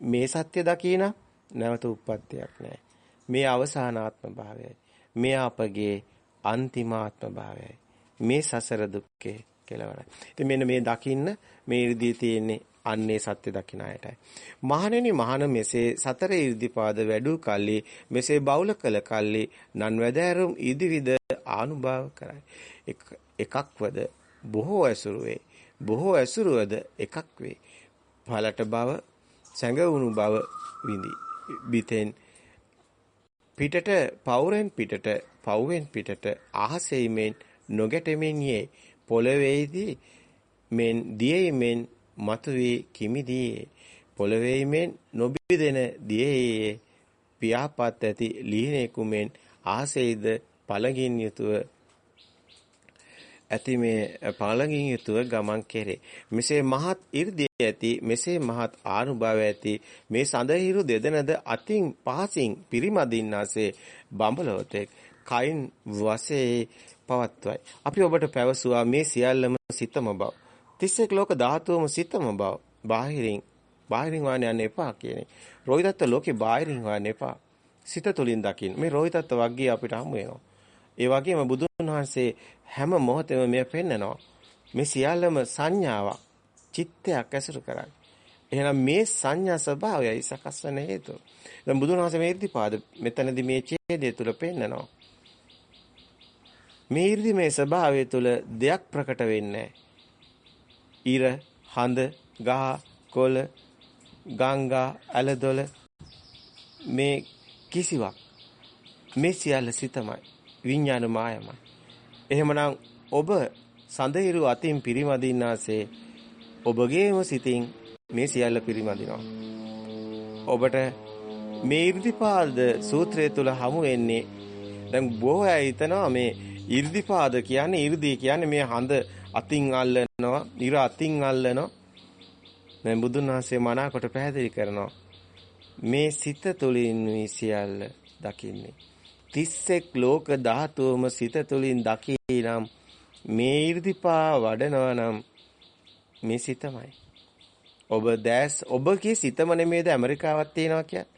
මේ සත්‍ය දකිනා නැවත උප්පත්තියක් නැහැ. මේ අවසානාත්ම භාවයයි. මේ අපගේ අන්තිමාත්ම භාවයයි. මේ සසර දුක්ඛේ කෙලවරයි. ඉතින් මෙන්න මේ දකින්න මේ ඉර්ධිය තියෙන්නේ අන්නේ සත්‍ය දකින අයටයි. මහණෙනි මහණ මෙසේ සතර ඉර්ධිපාද වැඩූ කල්ලි මෙසේ බෞල කළ කල්ලි නන් වැදෑරුම් ඉදිවිද ආනුභාව කරයි. එකක්වද බොහෝ ඇසුරු වේ. බොහෝ ඇසුරුවද එකක් වේ. පළට බව සැඟවුණු බව විඳි. බිතෙන් පිටට පවුරෙන් පිටට පවුවෙන් පිටට අහසෙයිමෙන් නොගැටෙමින් යේ පොළවේදී මෙන් දියෙයිමෙන් මතුවී කිමිදී පොළවේයිමෙන් නොබිදෙන දියේ පියාපත් ඇති ලිහිණෙකුමෙන් අහසෙයිද පළගින් යුතුව ඇති මේ පාලකින් යුතුව ගමන් කෙරේ. මෙසේ මහත් 이르දිය ඇති මෙසේ මහත් ආනුභාව ඇති මේ සඳහිරු දෙදෙනද අතින් පහසින් පිරිමදින්නාසේ බඹලොතෙක් කයින් වශයේ පවත්වයි. අපි ඔබට පැවසුවා මේ සියල්ලම සිතම බව. 31 ලෝක ධාතුවම සිතම බව. බාහිරින් බාහිරින් වාන යන්න එපා කියන්නේ. රෝහිතත් ලෝකේ බාහිරින් වාන්න එපා. සිත තුලින් දකින්න. මේ රෝහිතත් වග්ගිය අපිට හමු වෙනවා. ඒ වගේම බුදුන් වහන්සේ හැම මොහොතෙම මෙය පෙන්නනවා. මේ සියල්ලම සංඥාවක්, චිත්තයක් ඇසුරු කරන්නේ. එහෙනම් මේ සංඥා ස්වභාවයයි සකස් වෙන හේතුව. දැන් බුදුන් වහන්සේ මේ ඉර්ධිපාද මෙතනදී මේ ඡේදය තුල පෙන්නනවා. මේ ඉර්ධි මේ ස්වභාවය තුල දෙයක් ප්‍රකට වෙන්නේ ඉර, හඳ, ගහ, කොළ, ගංගා, ඇලදොල මේ කිසිවක් මේ සියල්ල සිතමයි විඥාන මායමයි. එහෙමනම් ඔබ සඳහිරු අතින් පිරිමදින්නාසේ ඔබගේම සිතින් මේ සියල්ල පිරිමදිනවා. ඔබට මේ 이르දිපාද සූත්‍රය තුල හමු වෙන්නේ දැන් බොහෝ අය හිතනවා මේ 이르දිපාද කියන්නේ 이르දි කියන්නේ මේ හඳ අතින් අල්ලනවා, ඉර අතින් අල්ලනවා. දැන් බුදුන් වහන්සේ මනාකොට පැහැදිලි කරනවා. මේ සිත තුලින් මේ සියල්ල දකින්නේ 31 ලෝක ධාතුවම සිත තුළින් දකිනම් මේ 이르දිපා වඩනවා නම් මේ සිතමයි. ඔබ දැස් ඔබගේ සිතම නෙමේද ඇමරිකාවක් තියෙනවා කියන්නේ.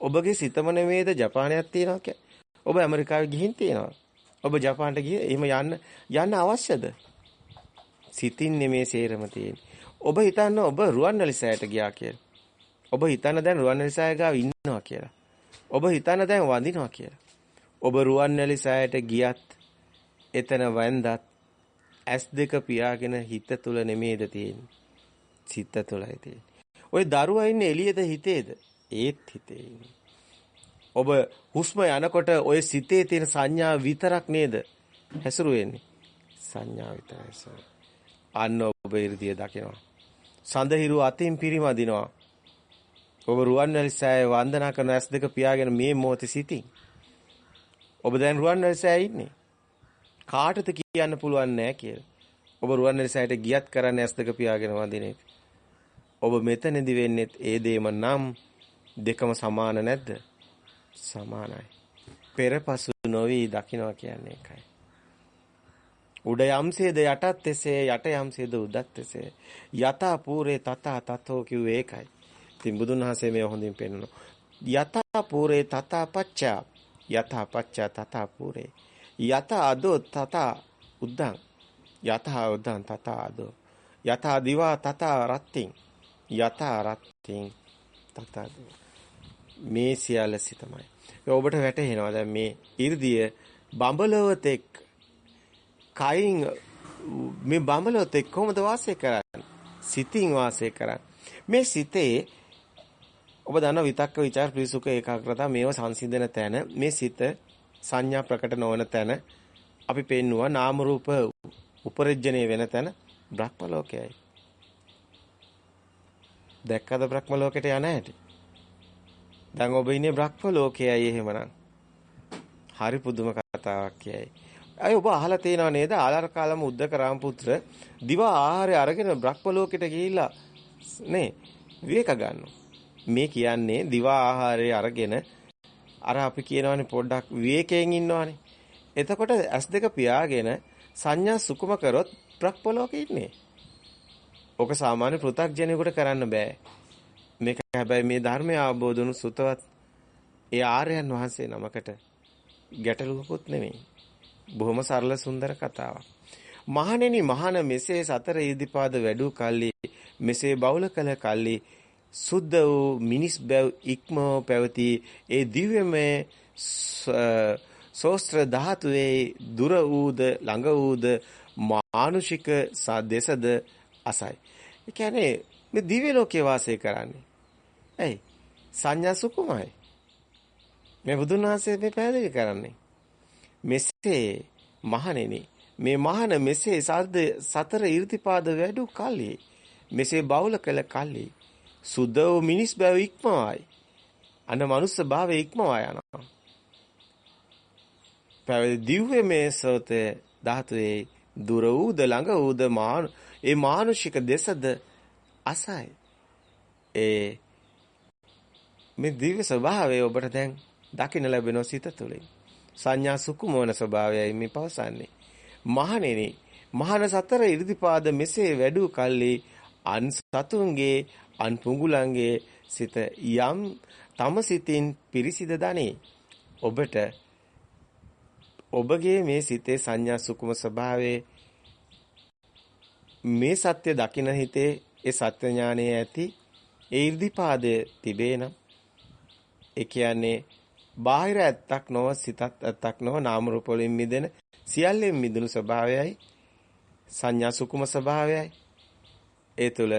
ඔබගේ සිතම නෙමේද ජපානයක් තියෙනවා කියන්නේ. ඔබ ඇමරිකාවේ ගිහින් තියෙනවා. ඔබ ජපානට ගිය එහෙම යන්න යන්න අවශ්‍යද? සිතින් නෙමේ සේරම තියෙන්නේ. ඔබ හිතන්න ඔබ රුවන්වැලි සෑයට ගියා කියලා. ඔබ හිතන්න දැන් රුවන්වැලි සෑය ගාව ඉන්නවා කියලා. ඔබ හිතන්න දැන් වඳිනවා කියලා. ඔබ රුවන්වැලි සෑයට ගියත් එතන වැන්දත් ඇස් දෙක පියාගෙන හිත තුල නෙමේද තියෙන්නේ. සිත තුලයි තියෙන්නේ. ওই දරුවා ඉන්නේ එළියද හිතේද? ඒත් හිතේ ඔබ හුස්ම යනකොට ওই සිතේ තියෙන සංඥා විතරක් නේද හැසිරුවෙන්නේ? සංඥා විතරයි සර්. අන්න ඔබ 이르දිය දකිනවා. සඳහිරු අතින් පිරිමදිනවා. ඔබ රුවන්වැලි සෑය වන්දනා කරන ඇස් දෙක පියාගෙන මේ මොහොතේ සිටින්. ඔබ දැන් රුවන්වැලිසෑයේ ඉන්නේ. කාටද කියන්න පුළුවන් නෑ කියලා. ඔබ රුවන්වැලිසෑයට ගියත් කරන්නේ ඇස් දෙක පියාගෙන වඳින එක. ඔබ මෙතනදි වෙන්නේත් ඒ දේම නම් දෙකම සමාන නැද්ද? සමානයි. පෙරපසු නොවි දකින්නවා කියන්නේ ඒකයි. උඩ යම්සේද යටත් එසේ යට යම්සේද උඩත් එසේ යතා පූරේ තතා තතෝ කිව්වේ ඒකයි. ඉතින් බුදුන් වහන්සේ මේ හොඳින් පෙන්නනවා. යතා පූරේ තතා පච්චා යත පච්ච තත පුරේ. යත අදෝ තත උද්දං. යත උද්දං තත අදෝ. යත දිවා තත රත්තිං. යත රත්තිං තත මේ සියල්ල සිතමයි. ඔබට වැටහෙනවා දැන් මේ 이르දිය බඹලවතෙක් කයින් මේ බඹලවතෙක් කොහොමද වාසය කරන්නේ? සිතින් වාසය කරන්නේ. මේ සිතේ ඔබ දන්නවා විතක්ක ਵਿਚාර ප්‍රීසුක ඒකාග්‍රතාව මේව සංසිඳන තැන මේ සිත සංඥා ප්‍රකට නොවන තැන අපි පෙන්නවා නාම රූප උපරජ්ජනේ වෙන තැන බ්‍රහ්ම ලෝකයයි. දැක්කද බ්‍රහ්ම ලෝකෙට යන හැටි? දැන් ඔබ ඉන්නේ බ්‍රහ්ම ලෝකයයි එහෙමනම්. හරි පුදුම කතාවක් කියයි. අය ඔබ අහලා තියෙනව නේද? ආලාරකාලම උද්දක රාමපුත්‍ර දිවා ආහාරය අරගෙන බ්‍රහ්ම ලෝකෙට ගිහිල්ලා නේ විවේක ගන්නවා. මේ කියන්නේ දිවා ආහාරය අරගෙන අර අපි කියනවානේ පොඩ්ඩක් විවේකයෙන් ඉන්නවානේ. එතකොට S2 පියාගෙන සංඥා සුකුම කරොත් බ්‍රහ්ම ලෝකෙ ඉන්නේ. ඔක සාමාන්‍ය පෘථග්ජනෙකුට කරන්න බෑ. මේක හැබැයි මේ ධර්මය අවබෝධ වුණු සුතවත් ඒ ආර්යයන් වහන්සේ නමකට ගැටලුවකුත් නෙමෙයි. බොහොම සරල සුන්දර කතාවක්. මහණෙනි මහාන මෙසේ සතර ඉදිපාද වැඩූ කල්ලි මෙසේ බෞල කළ කල්ලි සුද්ධ වූ මිනිස් බැව් ඉක්මව පැවති ඒ දිව්‍යමය සෝස්ත්‍ර ධාතුවේ දුර වූද ළඟ වූද මානුෂික සදෙසද අසයි. ඒ කියන්නේ මේ දිව්‍ය ලෝකයේ වාසය කරන්නේ. ඇයි? සංඥා සුකුමයි. මේ බුදුන් වහන්සේ මේ පැහැදිලි කරන්නේ. මෙසේ මහණෙනි මේ මහණ මෙසේ සද්ද සතර ඊර්තිපාද වැඩු කල්ලි මෙසේ බෞල කළ කල්ලි සුද්ධ වූ මිනිස් බව ඉක්මවයි. අන මනුස්ස භාවය ඉක්මවා යනවා. පැවිදි දිව්‍ය මේ සෝතේ ධාතුවේ දුර වූද ළඟ වූද මාන ඒ මානුෂික දෙසද අසයි. ඒ මේ දිව්‍ය ස්වභාවය ඔබට දැන් දකින්න ලැබෙන සිත තුළින්. සංඥා සුකුමෝන ස්වභාවයයි මේ පවසන්නේ. මහණෙනි, මහාන සතර ඉරිදිපාද මෙසේ වැඩූ කල්ලි අන් සතුන්ගේ අන් පුඟුලන්ගේ සිත යම් තම සිතින් පිරිසිද දනේ. ඔබට ඔබගේ මේ සිතේ සංඥා සුකුම ස්වභාවයේ මේ සත්‍ය දකින හිතේ ඒ සත්‍ය ඥානයේ ඇති ඒ ඉර්ධිපාදය තිබේ නම් ඒ කියන්නේ බාහිර ඇත්තක් නොව සිතත් ඇත්තක් නොව නාම රූප වලින් මිදෙන සියල්ලෙන් මිදුණු ස්වභාවයයි සංඥා සුකුම ස්වභාවයයි ඒ තුල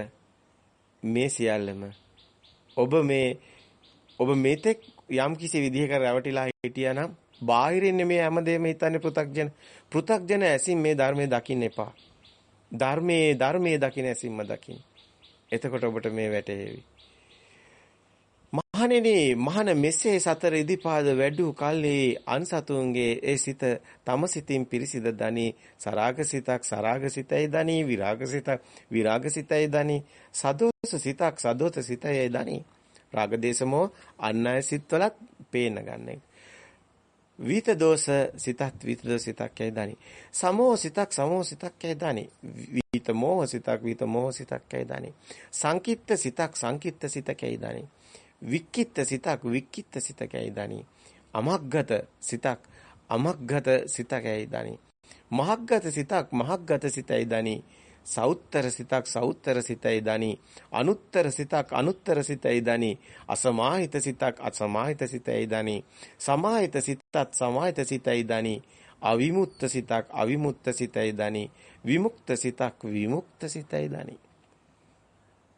මේ සියල්ලම. ඔබ මේ ඔබ මේතෙක් යම් කිසි විදිහක රැවටිලා හිටියා නම් බාහිරින් මේ හැමදේම හිතන්නේ පෘ탁ජන පෘ탁ජන ඇසින් මේ ධර්මයේ දකින්න එපා. ධර්මයේ ධර්මයේ දකින්න ඇසින්ම දකින්න. එතකොට ඔබට මේ වැටහෙවි. මහණෙනි මහණ මෙසේ සතර ඉදිපාද වැඩු කල්හි අන්සතුන්ගේ ඒ සිත තම සිතින් පිරිසිද දනි. සරාග සිතක් සරාග සිතයි දනි විරාග සිතක් විරාග සිතයි දනි. සදෝස සිතක් සදෝත සිතයි දනි. රාග දේශමෝ අන්නය සිත්වලත් පේන ගන්න. විත දෝෂ සිතත් විත දෝෂ සිතක් යයි දනි. සමෝ සිතක් සමෝ සිතක් යයි දනි. විත මෝහ සිතක් විත මෝහ සිතක් යයි දනි. සංකිට්ත සිතක් සංකිට්ත සිතක් යයි දනි. වික්කිට සිතක් වික්කිට සිතකයි දනි. අමග්ගත සිතක් අමග්ගත සිතකයි දනි. මහග්ගත සිතක් මහග්ගත සිතයි දනි. සෞත්තර සිතක් සෞත්තර සිතයි දනි. අනුත්තර සිතක් අනුත්තර සිතයි දනි. අසමාහිත සිතක් අසමාහිත සිතයි දනි. සමාහිත සිතත් සමාහිත සිතයි දනි. අවිමුක්ත සිතක් අවිමුක්ත සිතයි දනි. විමුක්ත සිතක් විමුක්ත සිතයි දනි.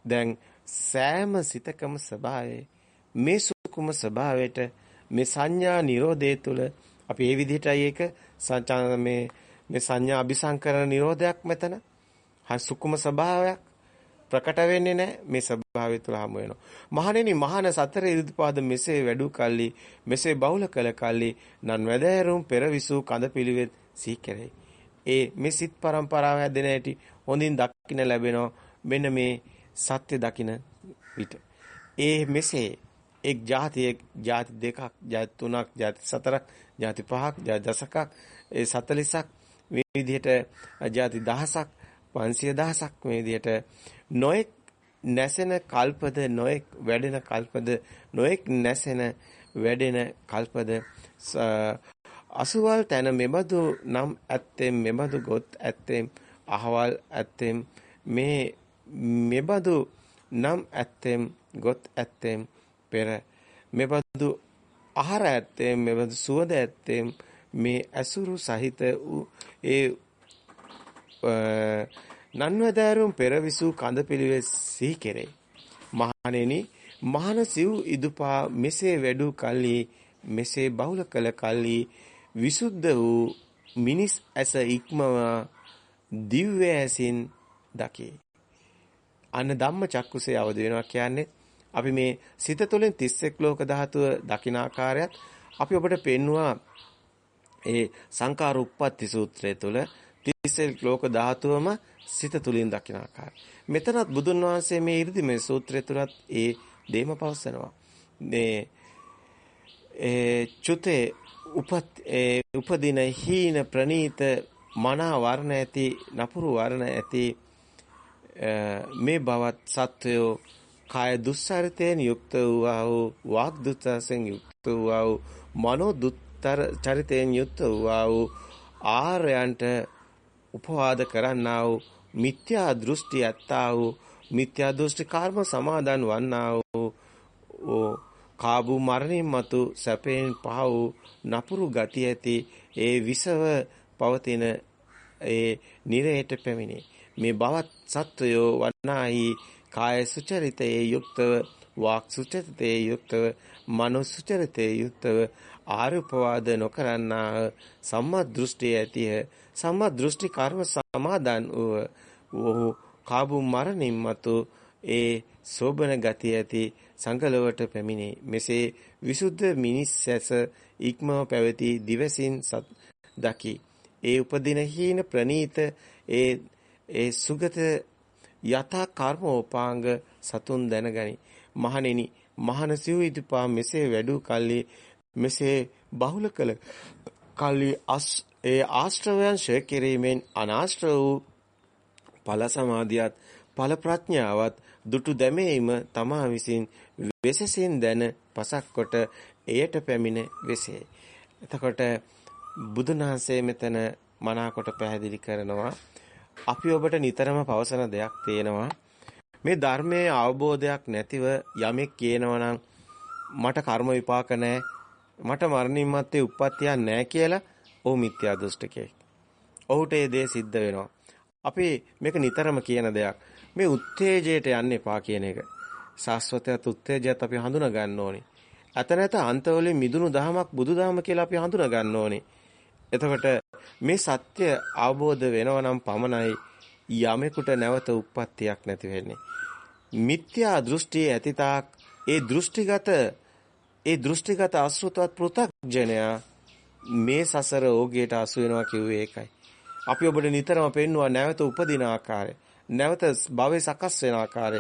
දැන් සෑම සිතකම ස්වභාවය මේ සුකුම ස්වභාවයට මේ සංඥා නිරෝධය තුළ අපි ඒ විදිහටයි ඒක මේ මේ සංඥා අபிසංකරණ නිරෝධයක් මෙතන සුකුම ස්වභාවයක් ප්‍රකට වෙන්නේ නැහැ මේ ස්වභාවය තුළ හමු වෙනවා. මහණෙනි මහාන සතර ඉරිදීපාද මෙසේ වැඩු කල්ලි මෙසේ බහුල කළ කල්ලි නන් වැදෑරුම් පෙරවිසූ කඳ පිළිවෙත් සිහි කෙරෙයි. ඒ මේ සිත් પરම්පරාව හැදෙන ඇටි හොඳින් දකින්න ලැබෙනවා. මෙන්න මේ සත්‍ය දකින විට. ඒ මෙසේ එක් જાතියෙක් જાති දෙකක් જાති තුනක් જાති හතරක් જાති පහක් જાති දසකක් ඒ 40ක් මේ විදිහට જાති දහසක් 500000ක් මේ විදිහට නොඑක් නැසෙන කල්පද නොඑක් වැඩෙන කල්පද නොඑක් නැසෙන වැඩෙන කල්පද අසුවල් තැන මෙබඳු නම් ඇත්තෙම් මෙබඳු ගොත් ඇත්තෙම් අහවල් ඇත්තෙම් මේ මෙබඳු නම් ඇත්තෙම් ගොත් ඇත්තෙම් පෙර මෙබඳු ආහාර ඇත්තේ මෙබඳු සුවඳ ඇත්තේ මේ ඇසුරු සහිත වූ ඒ නන්වදාරුම් පෙරවිසු කඳ පිළිවෙස් සිහි කෙරේ. මහණෙනි මහන සිව් ඉදුපා මෙසේ වැඩු කල්ලි මෙසේ බහුල කළ කල්ලි විසුද්ධ වූ මිනිස් ඇස ඉක්මව දිව්‍ය ඇසින් දකේ. අන්න ධම්ම චක්කුසේ අවදි වෙනවා කියන්නේ අපි මේ සිත තුළින් 31 ලෝක ධාතුව දකින ආකාරයත් අපි ඔබට පෙන්නවා ඒ සංකාර උප්පත්ති සූත්‍රය තුළ 31 ලෝක ධාතුවම සිත තුළින් දකින ආකාරය. මෙතනත් බුදුන් වහන්සේ මේ 이르දි මේ සූත්‍රය තුලත් ඒ දේම පවසනවා. මේ ඒ චුතේ උපත් ඒ උපදින හීන ප්‍රනීත මනා වර්ණ ඇති නපුරු වර්ණ ඇති මේ බවත් සත්වයෝ කාය දුස්සරිතයෙන් යුක්ත වූවා වූ වාග් දුස්සයෙන් යුක්ත වූවා වූ මනෝ දුත්තර චරිතයෙන් යුක්ත වූවා වූ ආර්යයන්ට උපවාද කරන්නා වූ මිත්‍යා දෘෂ්ටි ඇත්තා වූ මිත්‍යා දෘෂ්ටි කර්ම සමාදන් වන්නා වූ කාබු මරණින් මතු සැපෙන් පහ වූ නපුරු ගති ඇති ඒ විසව පවතින ඒ නිරයට පැමිණේ. මේ බවත් සත්වයෝ වනාහි කාය සුචරිතයේ යුක්තව වාක් සුචරිතයේ යුක්තව මනෝ සුචරිතයේ යුක්තව ආරුපවාද නොකරන්නා සම්මා දෘෂ්ටිය ඇතිය සම්මා දෘෂ්ටි කර්ම සමාදන් වූ ඔහු කාබු මරණින් මතු ඒ සෝබන ගති ඇති සංකලවට පැමිණේ. මෙසේ විසුද්ධ මිනිස් ඇස ඉක්මව පැවති දිවසින් දකි. ඒ උපදින හීන ප්‍රනීත ඒ ඒ සුගත යථා කර්මෝපාංග සතුන් දැනගනි. මහණෙනි මහන සිව් ඉදිපා මෙසේ වැඩු කල්ලි මෙසේ බහුල කළ කල්ලි අස් ඒ ආශ්‍රවයන් ෂය කිරීමෙන් අනාශ්‍රව වූ ඵල සමාධියත් ඵල ප්‍රඥාවත් දුටු දැමීම තමා විසින් වෙසසින් දැන පසක් කොට එයට පැමිණ වෙසේ. එතකොට බුදුන් වහන්සේ මෙතන මනාකොට පැහැදිලි කරනවා අපි ඔබට නිතරම පවසන දෙයක් තියෙනවා. මේ ධර්මයේ අවබෝධයක් නැතිව යමෙක් කියනවා මට කර්ම විපාක නැහැ. මට මරණින් මත්තේ උප්පත්තියක් නැහැ කියලා ඔහු මිත්‍යා දෘෂ්ටිකයෙක්. ඔහුට ඒ දේ සිද්ධ වෙනවා. අපි මේක නිතරම කියන දෙයක්. මේ උත්තේජයට යන්න එපා කියන එක. සාස්වතයත් උත්තේජයත් අපි හඳුනා ගන්න ඕනේ. අත නැත අන්තවලින් මිදුණු දහමක් බුදුදහම කියලා අපි හඳුනා ගන්න ඕනේ. එතකොට මේ සත්‍ය අවබෝධ වෙනව නම් පමණයි යමෙකුට නැවත උප්පත්තියක් නැති වෙන්නේ. මිත්‍යා දෘෂ්ටි ඇතිතාක් ඒ දෘෂ්ටිගත ඒ දෘෂ්ටිගත අසෘතවත් පෘථග්ජනයා මේ සසර ඕගයට අසු වෙනවා කිව්වේ ඒකයි. අපි ඔබට නිතරම පෙන්වුවා නැවත උපදින ආකාරය. නැවත භවයේ සකස් වෙන ආකාරය.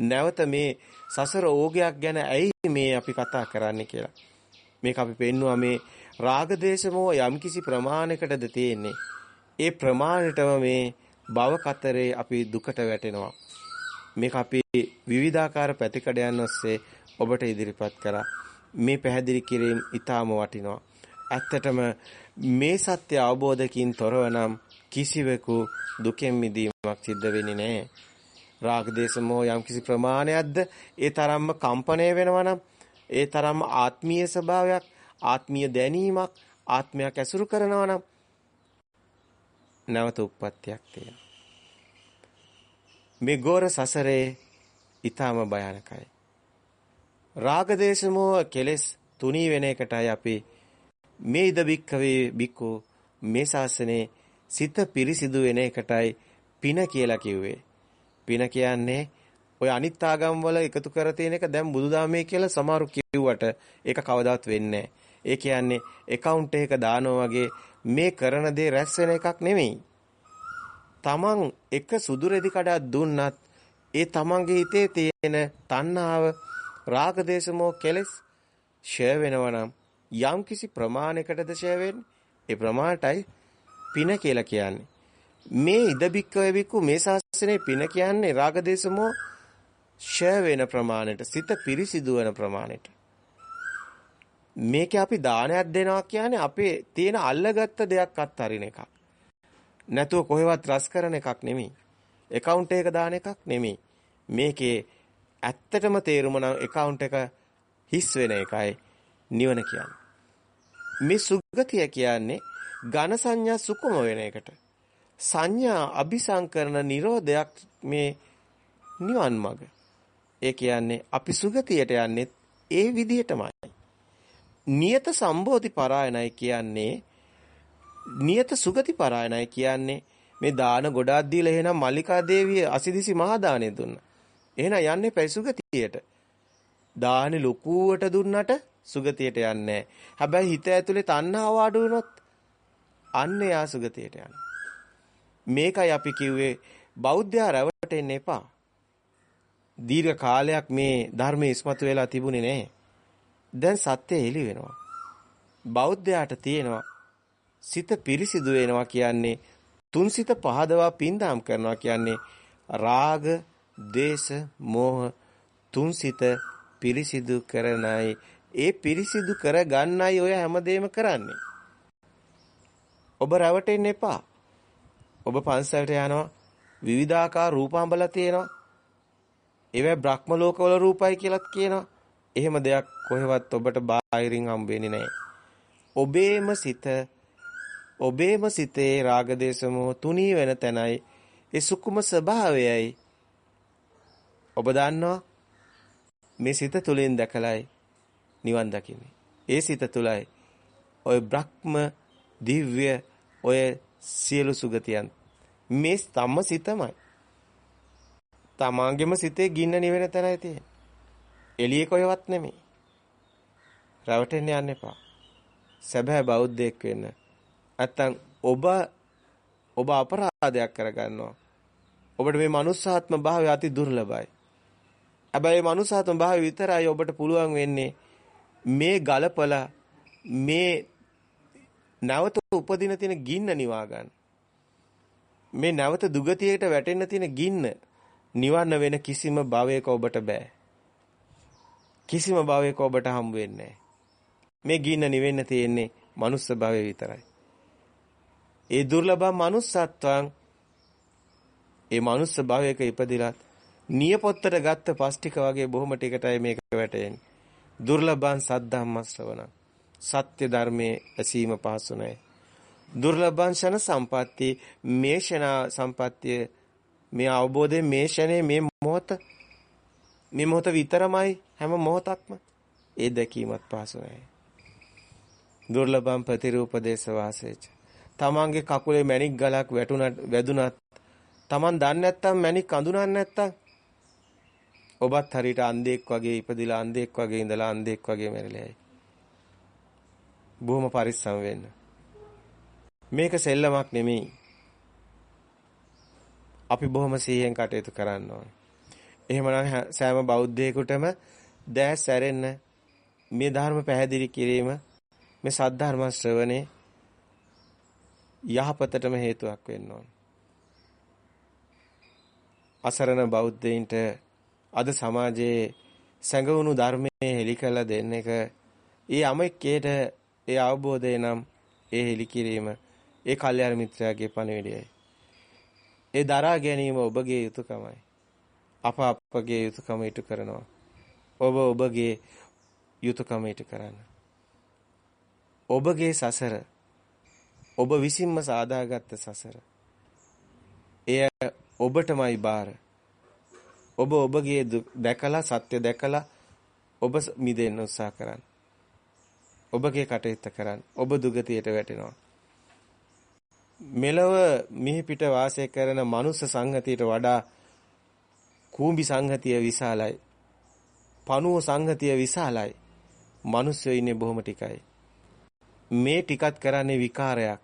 නැවත මේ සසර ඕගයක් ගැන ඇයි මේ අපි කතා කරන්නේ කියලා. මේක අපි පෙන්වුවා මේ රාග දේශමෝ යම්කිසි ප්‍රමාණයකටද තියෙන්නේ. ඒ ප්‍රමාණයටම මේ භව කතරේ අපි දුකට වැටෙනවා. මේක අපි විවිධාකාර පැතිකඩයන් ඔස්සේ ඔබට ඉදිරිපත් කරා. මේ පැහැදිලි කිරීම ඊටාම වටිනවා. ඇත්තටම මේ සත්‍ය අවබෝධකින් තොරව නම් කිසිවෙකු දුකෙන් මිදීමක් සිද්ධ වෙන්නේ නැහැ. රාග දේශ මොහ යම්කිසි ප්‍රමාණයක්ද ඒ තරම්ම කම්පණය වෙනවා නම් ඒ තරම්ම ආත්මීය ස්වභාවයක් ආත්මීය දැනීමක් ආත්මයක් ඇසුරු කරනවා නම් නැවත උප්පත්තියක් තියෙනවා. මේ ගෝර සසරේ ඊටාම භයානකයි. රාග දේශ මොහ කෙලෙස් තුනී වෙන එකටයි අපි මේ ඉද බික්කවේ බික්කු මේ ශාසනේ සිත පිරිසිදු වෙන එකටයි පින කියලා කිව්වේ. පින කියන්නේ ඔය අනිත් ආගම් වල එකතු කර තියෙන එක දැන් බුදුදාමේ කියලා සමහරු කිව්වට ඒක කවදාවත් වෙන්නේ ඒ කියන්නේ account එකක දානවා වගේ මේ කරන දේ රැස් වෙන එකක් නෙමෙයි. තමන් එක සුදු රෙදි කඩක් දුන්නත් ඒ තමන්ගේ හිතේ තියෙන තණ්හාව රාග දේශමෝ කෙලස් ෂය වෙනවා නම් යම්කිසි ප්‍රමාණයකටද ෂය වෙන්නේ ඒ ප්‍රමාණයටයි පින කියලා කියන්නේ. මේ ඉදබික්කව බික්කු මේ ශාසනයේ පින කියන්නේ රාග දේශමෝ ෂය වෙන ප්‍රමාණයට සිත පිරිසිදු වෙන ප්‍රමාණයට. මේකේ අපි දානයක් දෙනවා කියන්නේ අපේ තියෙන අල්ලගත්ත දෙයක් අත්හරින එකක්. නැතුව කොහෙවත් රස් කරන එකක් නෙමෙයි. account එක දාන එකක් නෙමෙයි. මේකේ ඇත්තටම තේරුම නම් account එක හිස් වෙන එකයි නිවන කියන්නේ. මේ සුගතිය කියන්නේ ඝන සංඥා සුකුම වෙන එකට. සංඥා අபிසංකරණ නිරෝධයක් මේ නිවන් මඟ. ඒ කියන්නේ අපි සුගතියට යන්නේ ඒ විදිහටමයි. නියත සම්බෝධි පරායනයි කියන්නේ නියත සුගති පරායනයි කියන්නේ මේ දාන ගොඩාක් දීලා එහෙනම් මල්ලිකා දේවිය අසිදිසි මහා දානෙ දුන්නා. එහෙනම් යන්නේ පැයි සුගතියට. දානි ලොකුවට දුන්නට සුගතියට යන්නේ හැබැයි හිත ඇතුලේ තණ්හාව අඩු වුණොත් අන්න යා සුගතියට යනවා. මේකයි අපි කිව්වේ බෞද්ධයා රැවටෙන්න එපා. දීර්ඝ කාලයක් මේ ධර්මයේ ඉස්මතු වෙලා තිබුණේ නැහැ. දැන් සත්‍ය එළි වෙනවා. බෞද්ධයාට තියෙනවා සිත පිරිසිදු වෙනවා කියන්නේ තුන් සිත පහදවා පින්දාම් කරනවා කියන්නේ රාග, දේශ, මෝහ තුන් සිත පිරිසිදු කරනයි ඒ පිරිසිදු කර ගන්නයි ඔය හැමදේම කරන්නේ. ඔබ රැවටෙන්න එපා. ඔබ පන්සලට යනවා විවිධාකාර රූපාඹල තියෙනවා. ඒවැ බ්‍රහ්ම ලෝකවල රූපයි කියලාත් කියනවා. එහෙම දෙයක් කොහෙවත් ඔබට බාහිරින් හම්බ වෙන්නේ නැහැ. ඔබේම සිත ඔබේම සිතේ රාගදේශමෝ තුනී වෙන තැනයි ඒ සුකුම ස්වභාවයයි ඔබ දන්නවා මේ සිත තුලින් දැකලයි නිවන් දකින්නේ. ඒ සිත තුලයි ඔය බ්‍රහ්ම දිව්‍ය ඔය සියලු සුගතියන් මේ තම සිතමයි. තමාගේම සිතේ ගින්න නිවෙන තැනයි තියෙන්නේ. එළියේ කොහෙවත් නෙමෙයි. රවටෙන්න යන්න එපා. සැබෑ බෞද්ධයෙක් වෙන්න. නැත්තම් ඔබ ඔබ අපරාධයක් කරගන්නවා. ඔබට මේ මනුස්සාත්ම භාවය අති දුර්ලභයි. හැබැයි මනුස්සාත්ම භාවය විතරයි ඔබට පුළුවන් වෙන්නේ මේ ගලපලා මේ නැවත උපදින තියෙන ගින්න නිවා ගන්න. මේ නැවත දුගතියට වැටෙන්න තියෙන ගින්න නිවන්න වෙන කිසිම භවයක ඔබට බෑ. කිසිම භවයක ඔබට හම්බ වෙන්නේ මේ ගින්න නිවෙන්න තියෙන්නේ මනුස්ස භවය විතරයි. ඒ දුර්ලභ manussත්වං ඒ මනුස්ස භවයක ඉපදිලත් නියපොත්තට ගත්ත පස් ටික වගේ බොහොම ටිකටයි මේක වැටෙන්නේ. දුර්ලභං සද්ධම්ම ශ්‍රවණ. සත්‍ය ධර්මයේ ඇසීම පහසු නැහැ. දුර්ලභං ශන සම්පatti මේෂනා සම්පත්තිය මේ අවබෝධයේ මේ ෂනේ මේ මොහොත මේ මොහොත විතරමයි හැම මොහොතක්ම ඒ දැකීමත් පහසු නැහැ. දුර්ලභම් ප්‍රතිරූපදේශ වාසේච. තමන්ගේ කකුලේ මණික් ගලක් වැටුණත් වැදුනත් තමන් දන්නේ නැත්තම් මණික් අඳුනන්නේ නැත්තම් ඔබත් හරියට අන්ධෙක් වගේ ඉපදිලා අන්ධෙක් වගේ ඉඳලා අන්ධෙක් වගේ මැරිලායි. බොහොම පරිස්සම් වෙන්න. මේක සෙල්ලමක් නෙමෙයි. අපි බොහොම සිහියෙන් කටයුතු කරන්න ඕනේ. එහෙමනම් සෑම බෞද්ධයෙකුටම දැස් ඇරෙන්න මේ ධර්ම පැහැදිලි කිරීම මේ සද්ධර්ම ශ්‍රවණේ යහපතටම හේතුවක් වෙන්න ඕන. අසරණ බෞද්ධයින්ට අද සමාජයේ සැඟවුණු ධර්මයේ හෙලි කළ දෙන්න එක ඒ අමෙක්කේට ඒ අවබෝධය නම් ඒ හෙලි කිරීම ඒ කල්යාණ මිත්‍රයාගේ පණිවිඩයයි. ඒ දරා ගැනීම ඔබගේ යුතුයකමයි. අප අපගේ යුතුයකම ඉටු කරනවා. ඔබ ඔබගේ යුතුයකම ඉටු කරන්න. ඔබගේ සසර ඔබ විසින්ම සාදාගත්ත සසර. එය ඔබටමයි බාර. ඔබ ඔබගේ දැකලා සත්‍ය දැකලා ඔබ මිදෙන්න උත්සාහ කරන්න. ඔබගේ කටයුත්ත කරන්න. ඔබ දුගතියට වැටෙනවා. මෙලව මිහි පිට වාසය කරන මනුස්ස සංහතියට වඩා කූඹි සංහතිය විශාලයි. පණුව සංහතිය විශාලයි. මිනිස්සු ඉන්නේ බොහොම ටිකයි. මේ ටිකත් කරන්නේ විකාරයක්.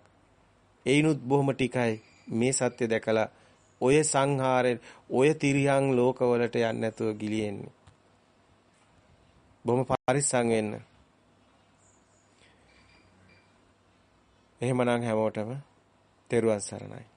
ඒිනුත් බොහොම ටිකයි මේ සත්‍ය දැකලා ඔය සංහාරේ ඔය තිරියන් ලෝකවලට යන්නේ නැතුව ගිලියෙන්නේ. බොහොම පරිස්සම් වෙන්න. එහෙමනම් හැමෝටම තෙරුවන් සරණයි.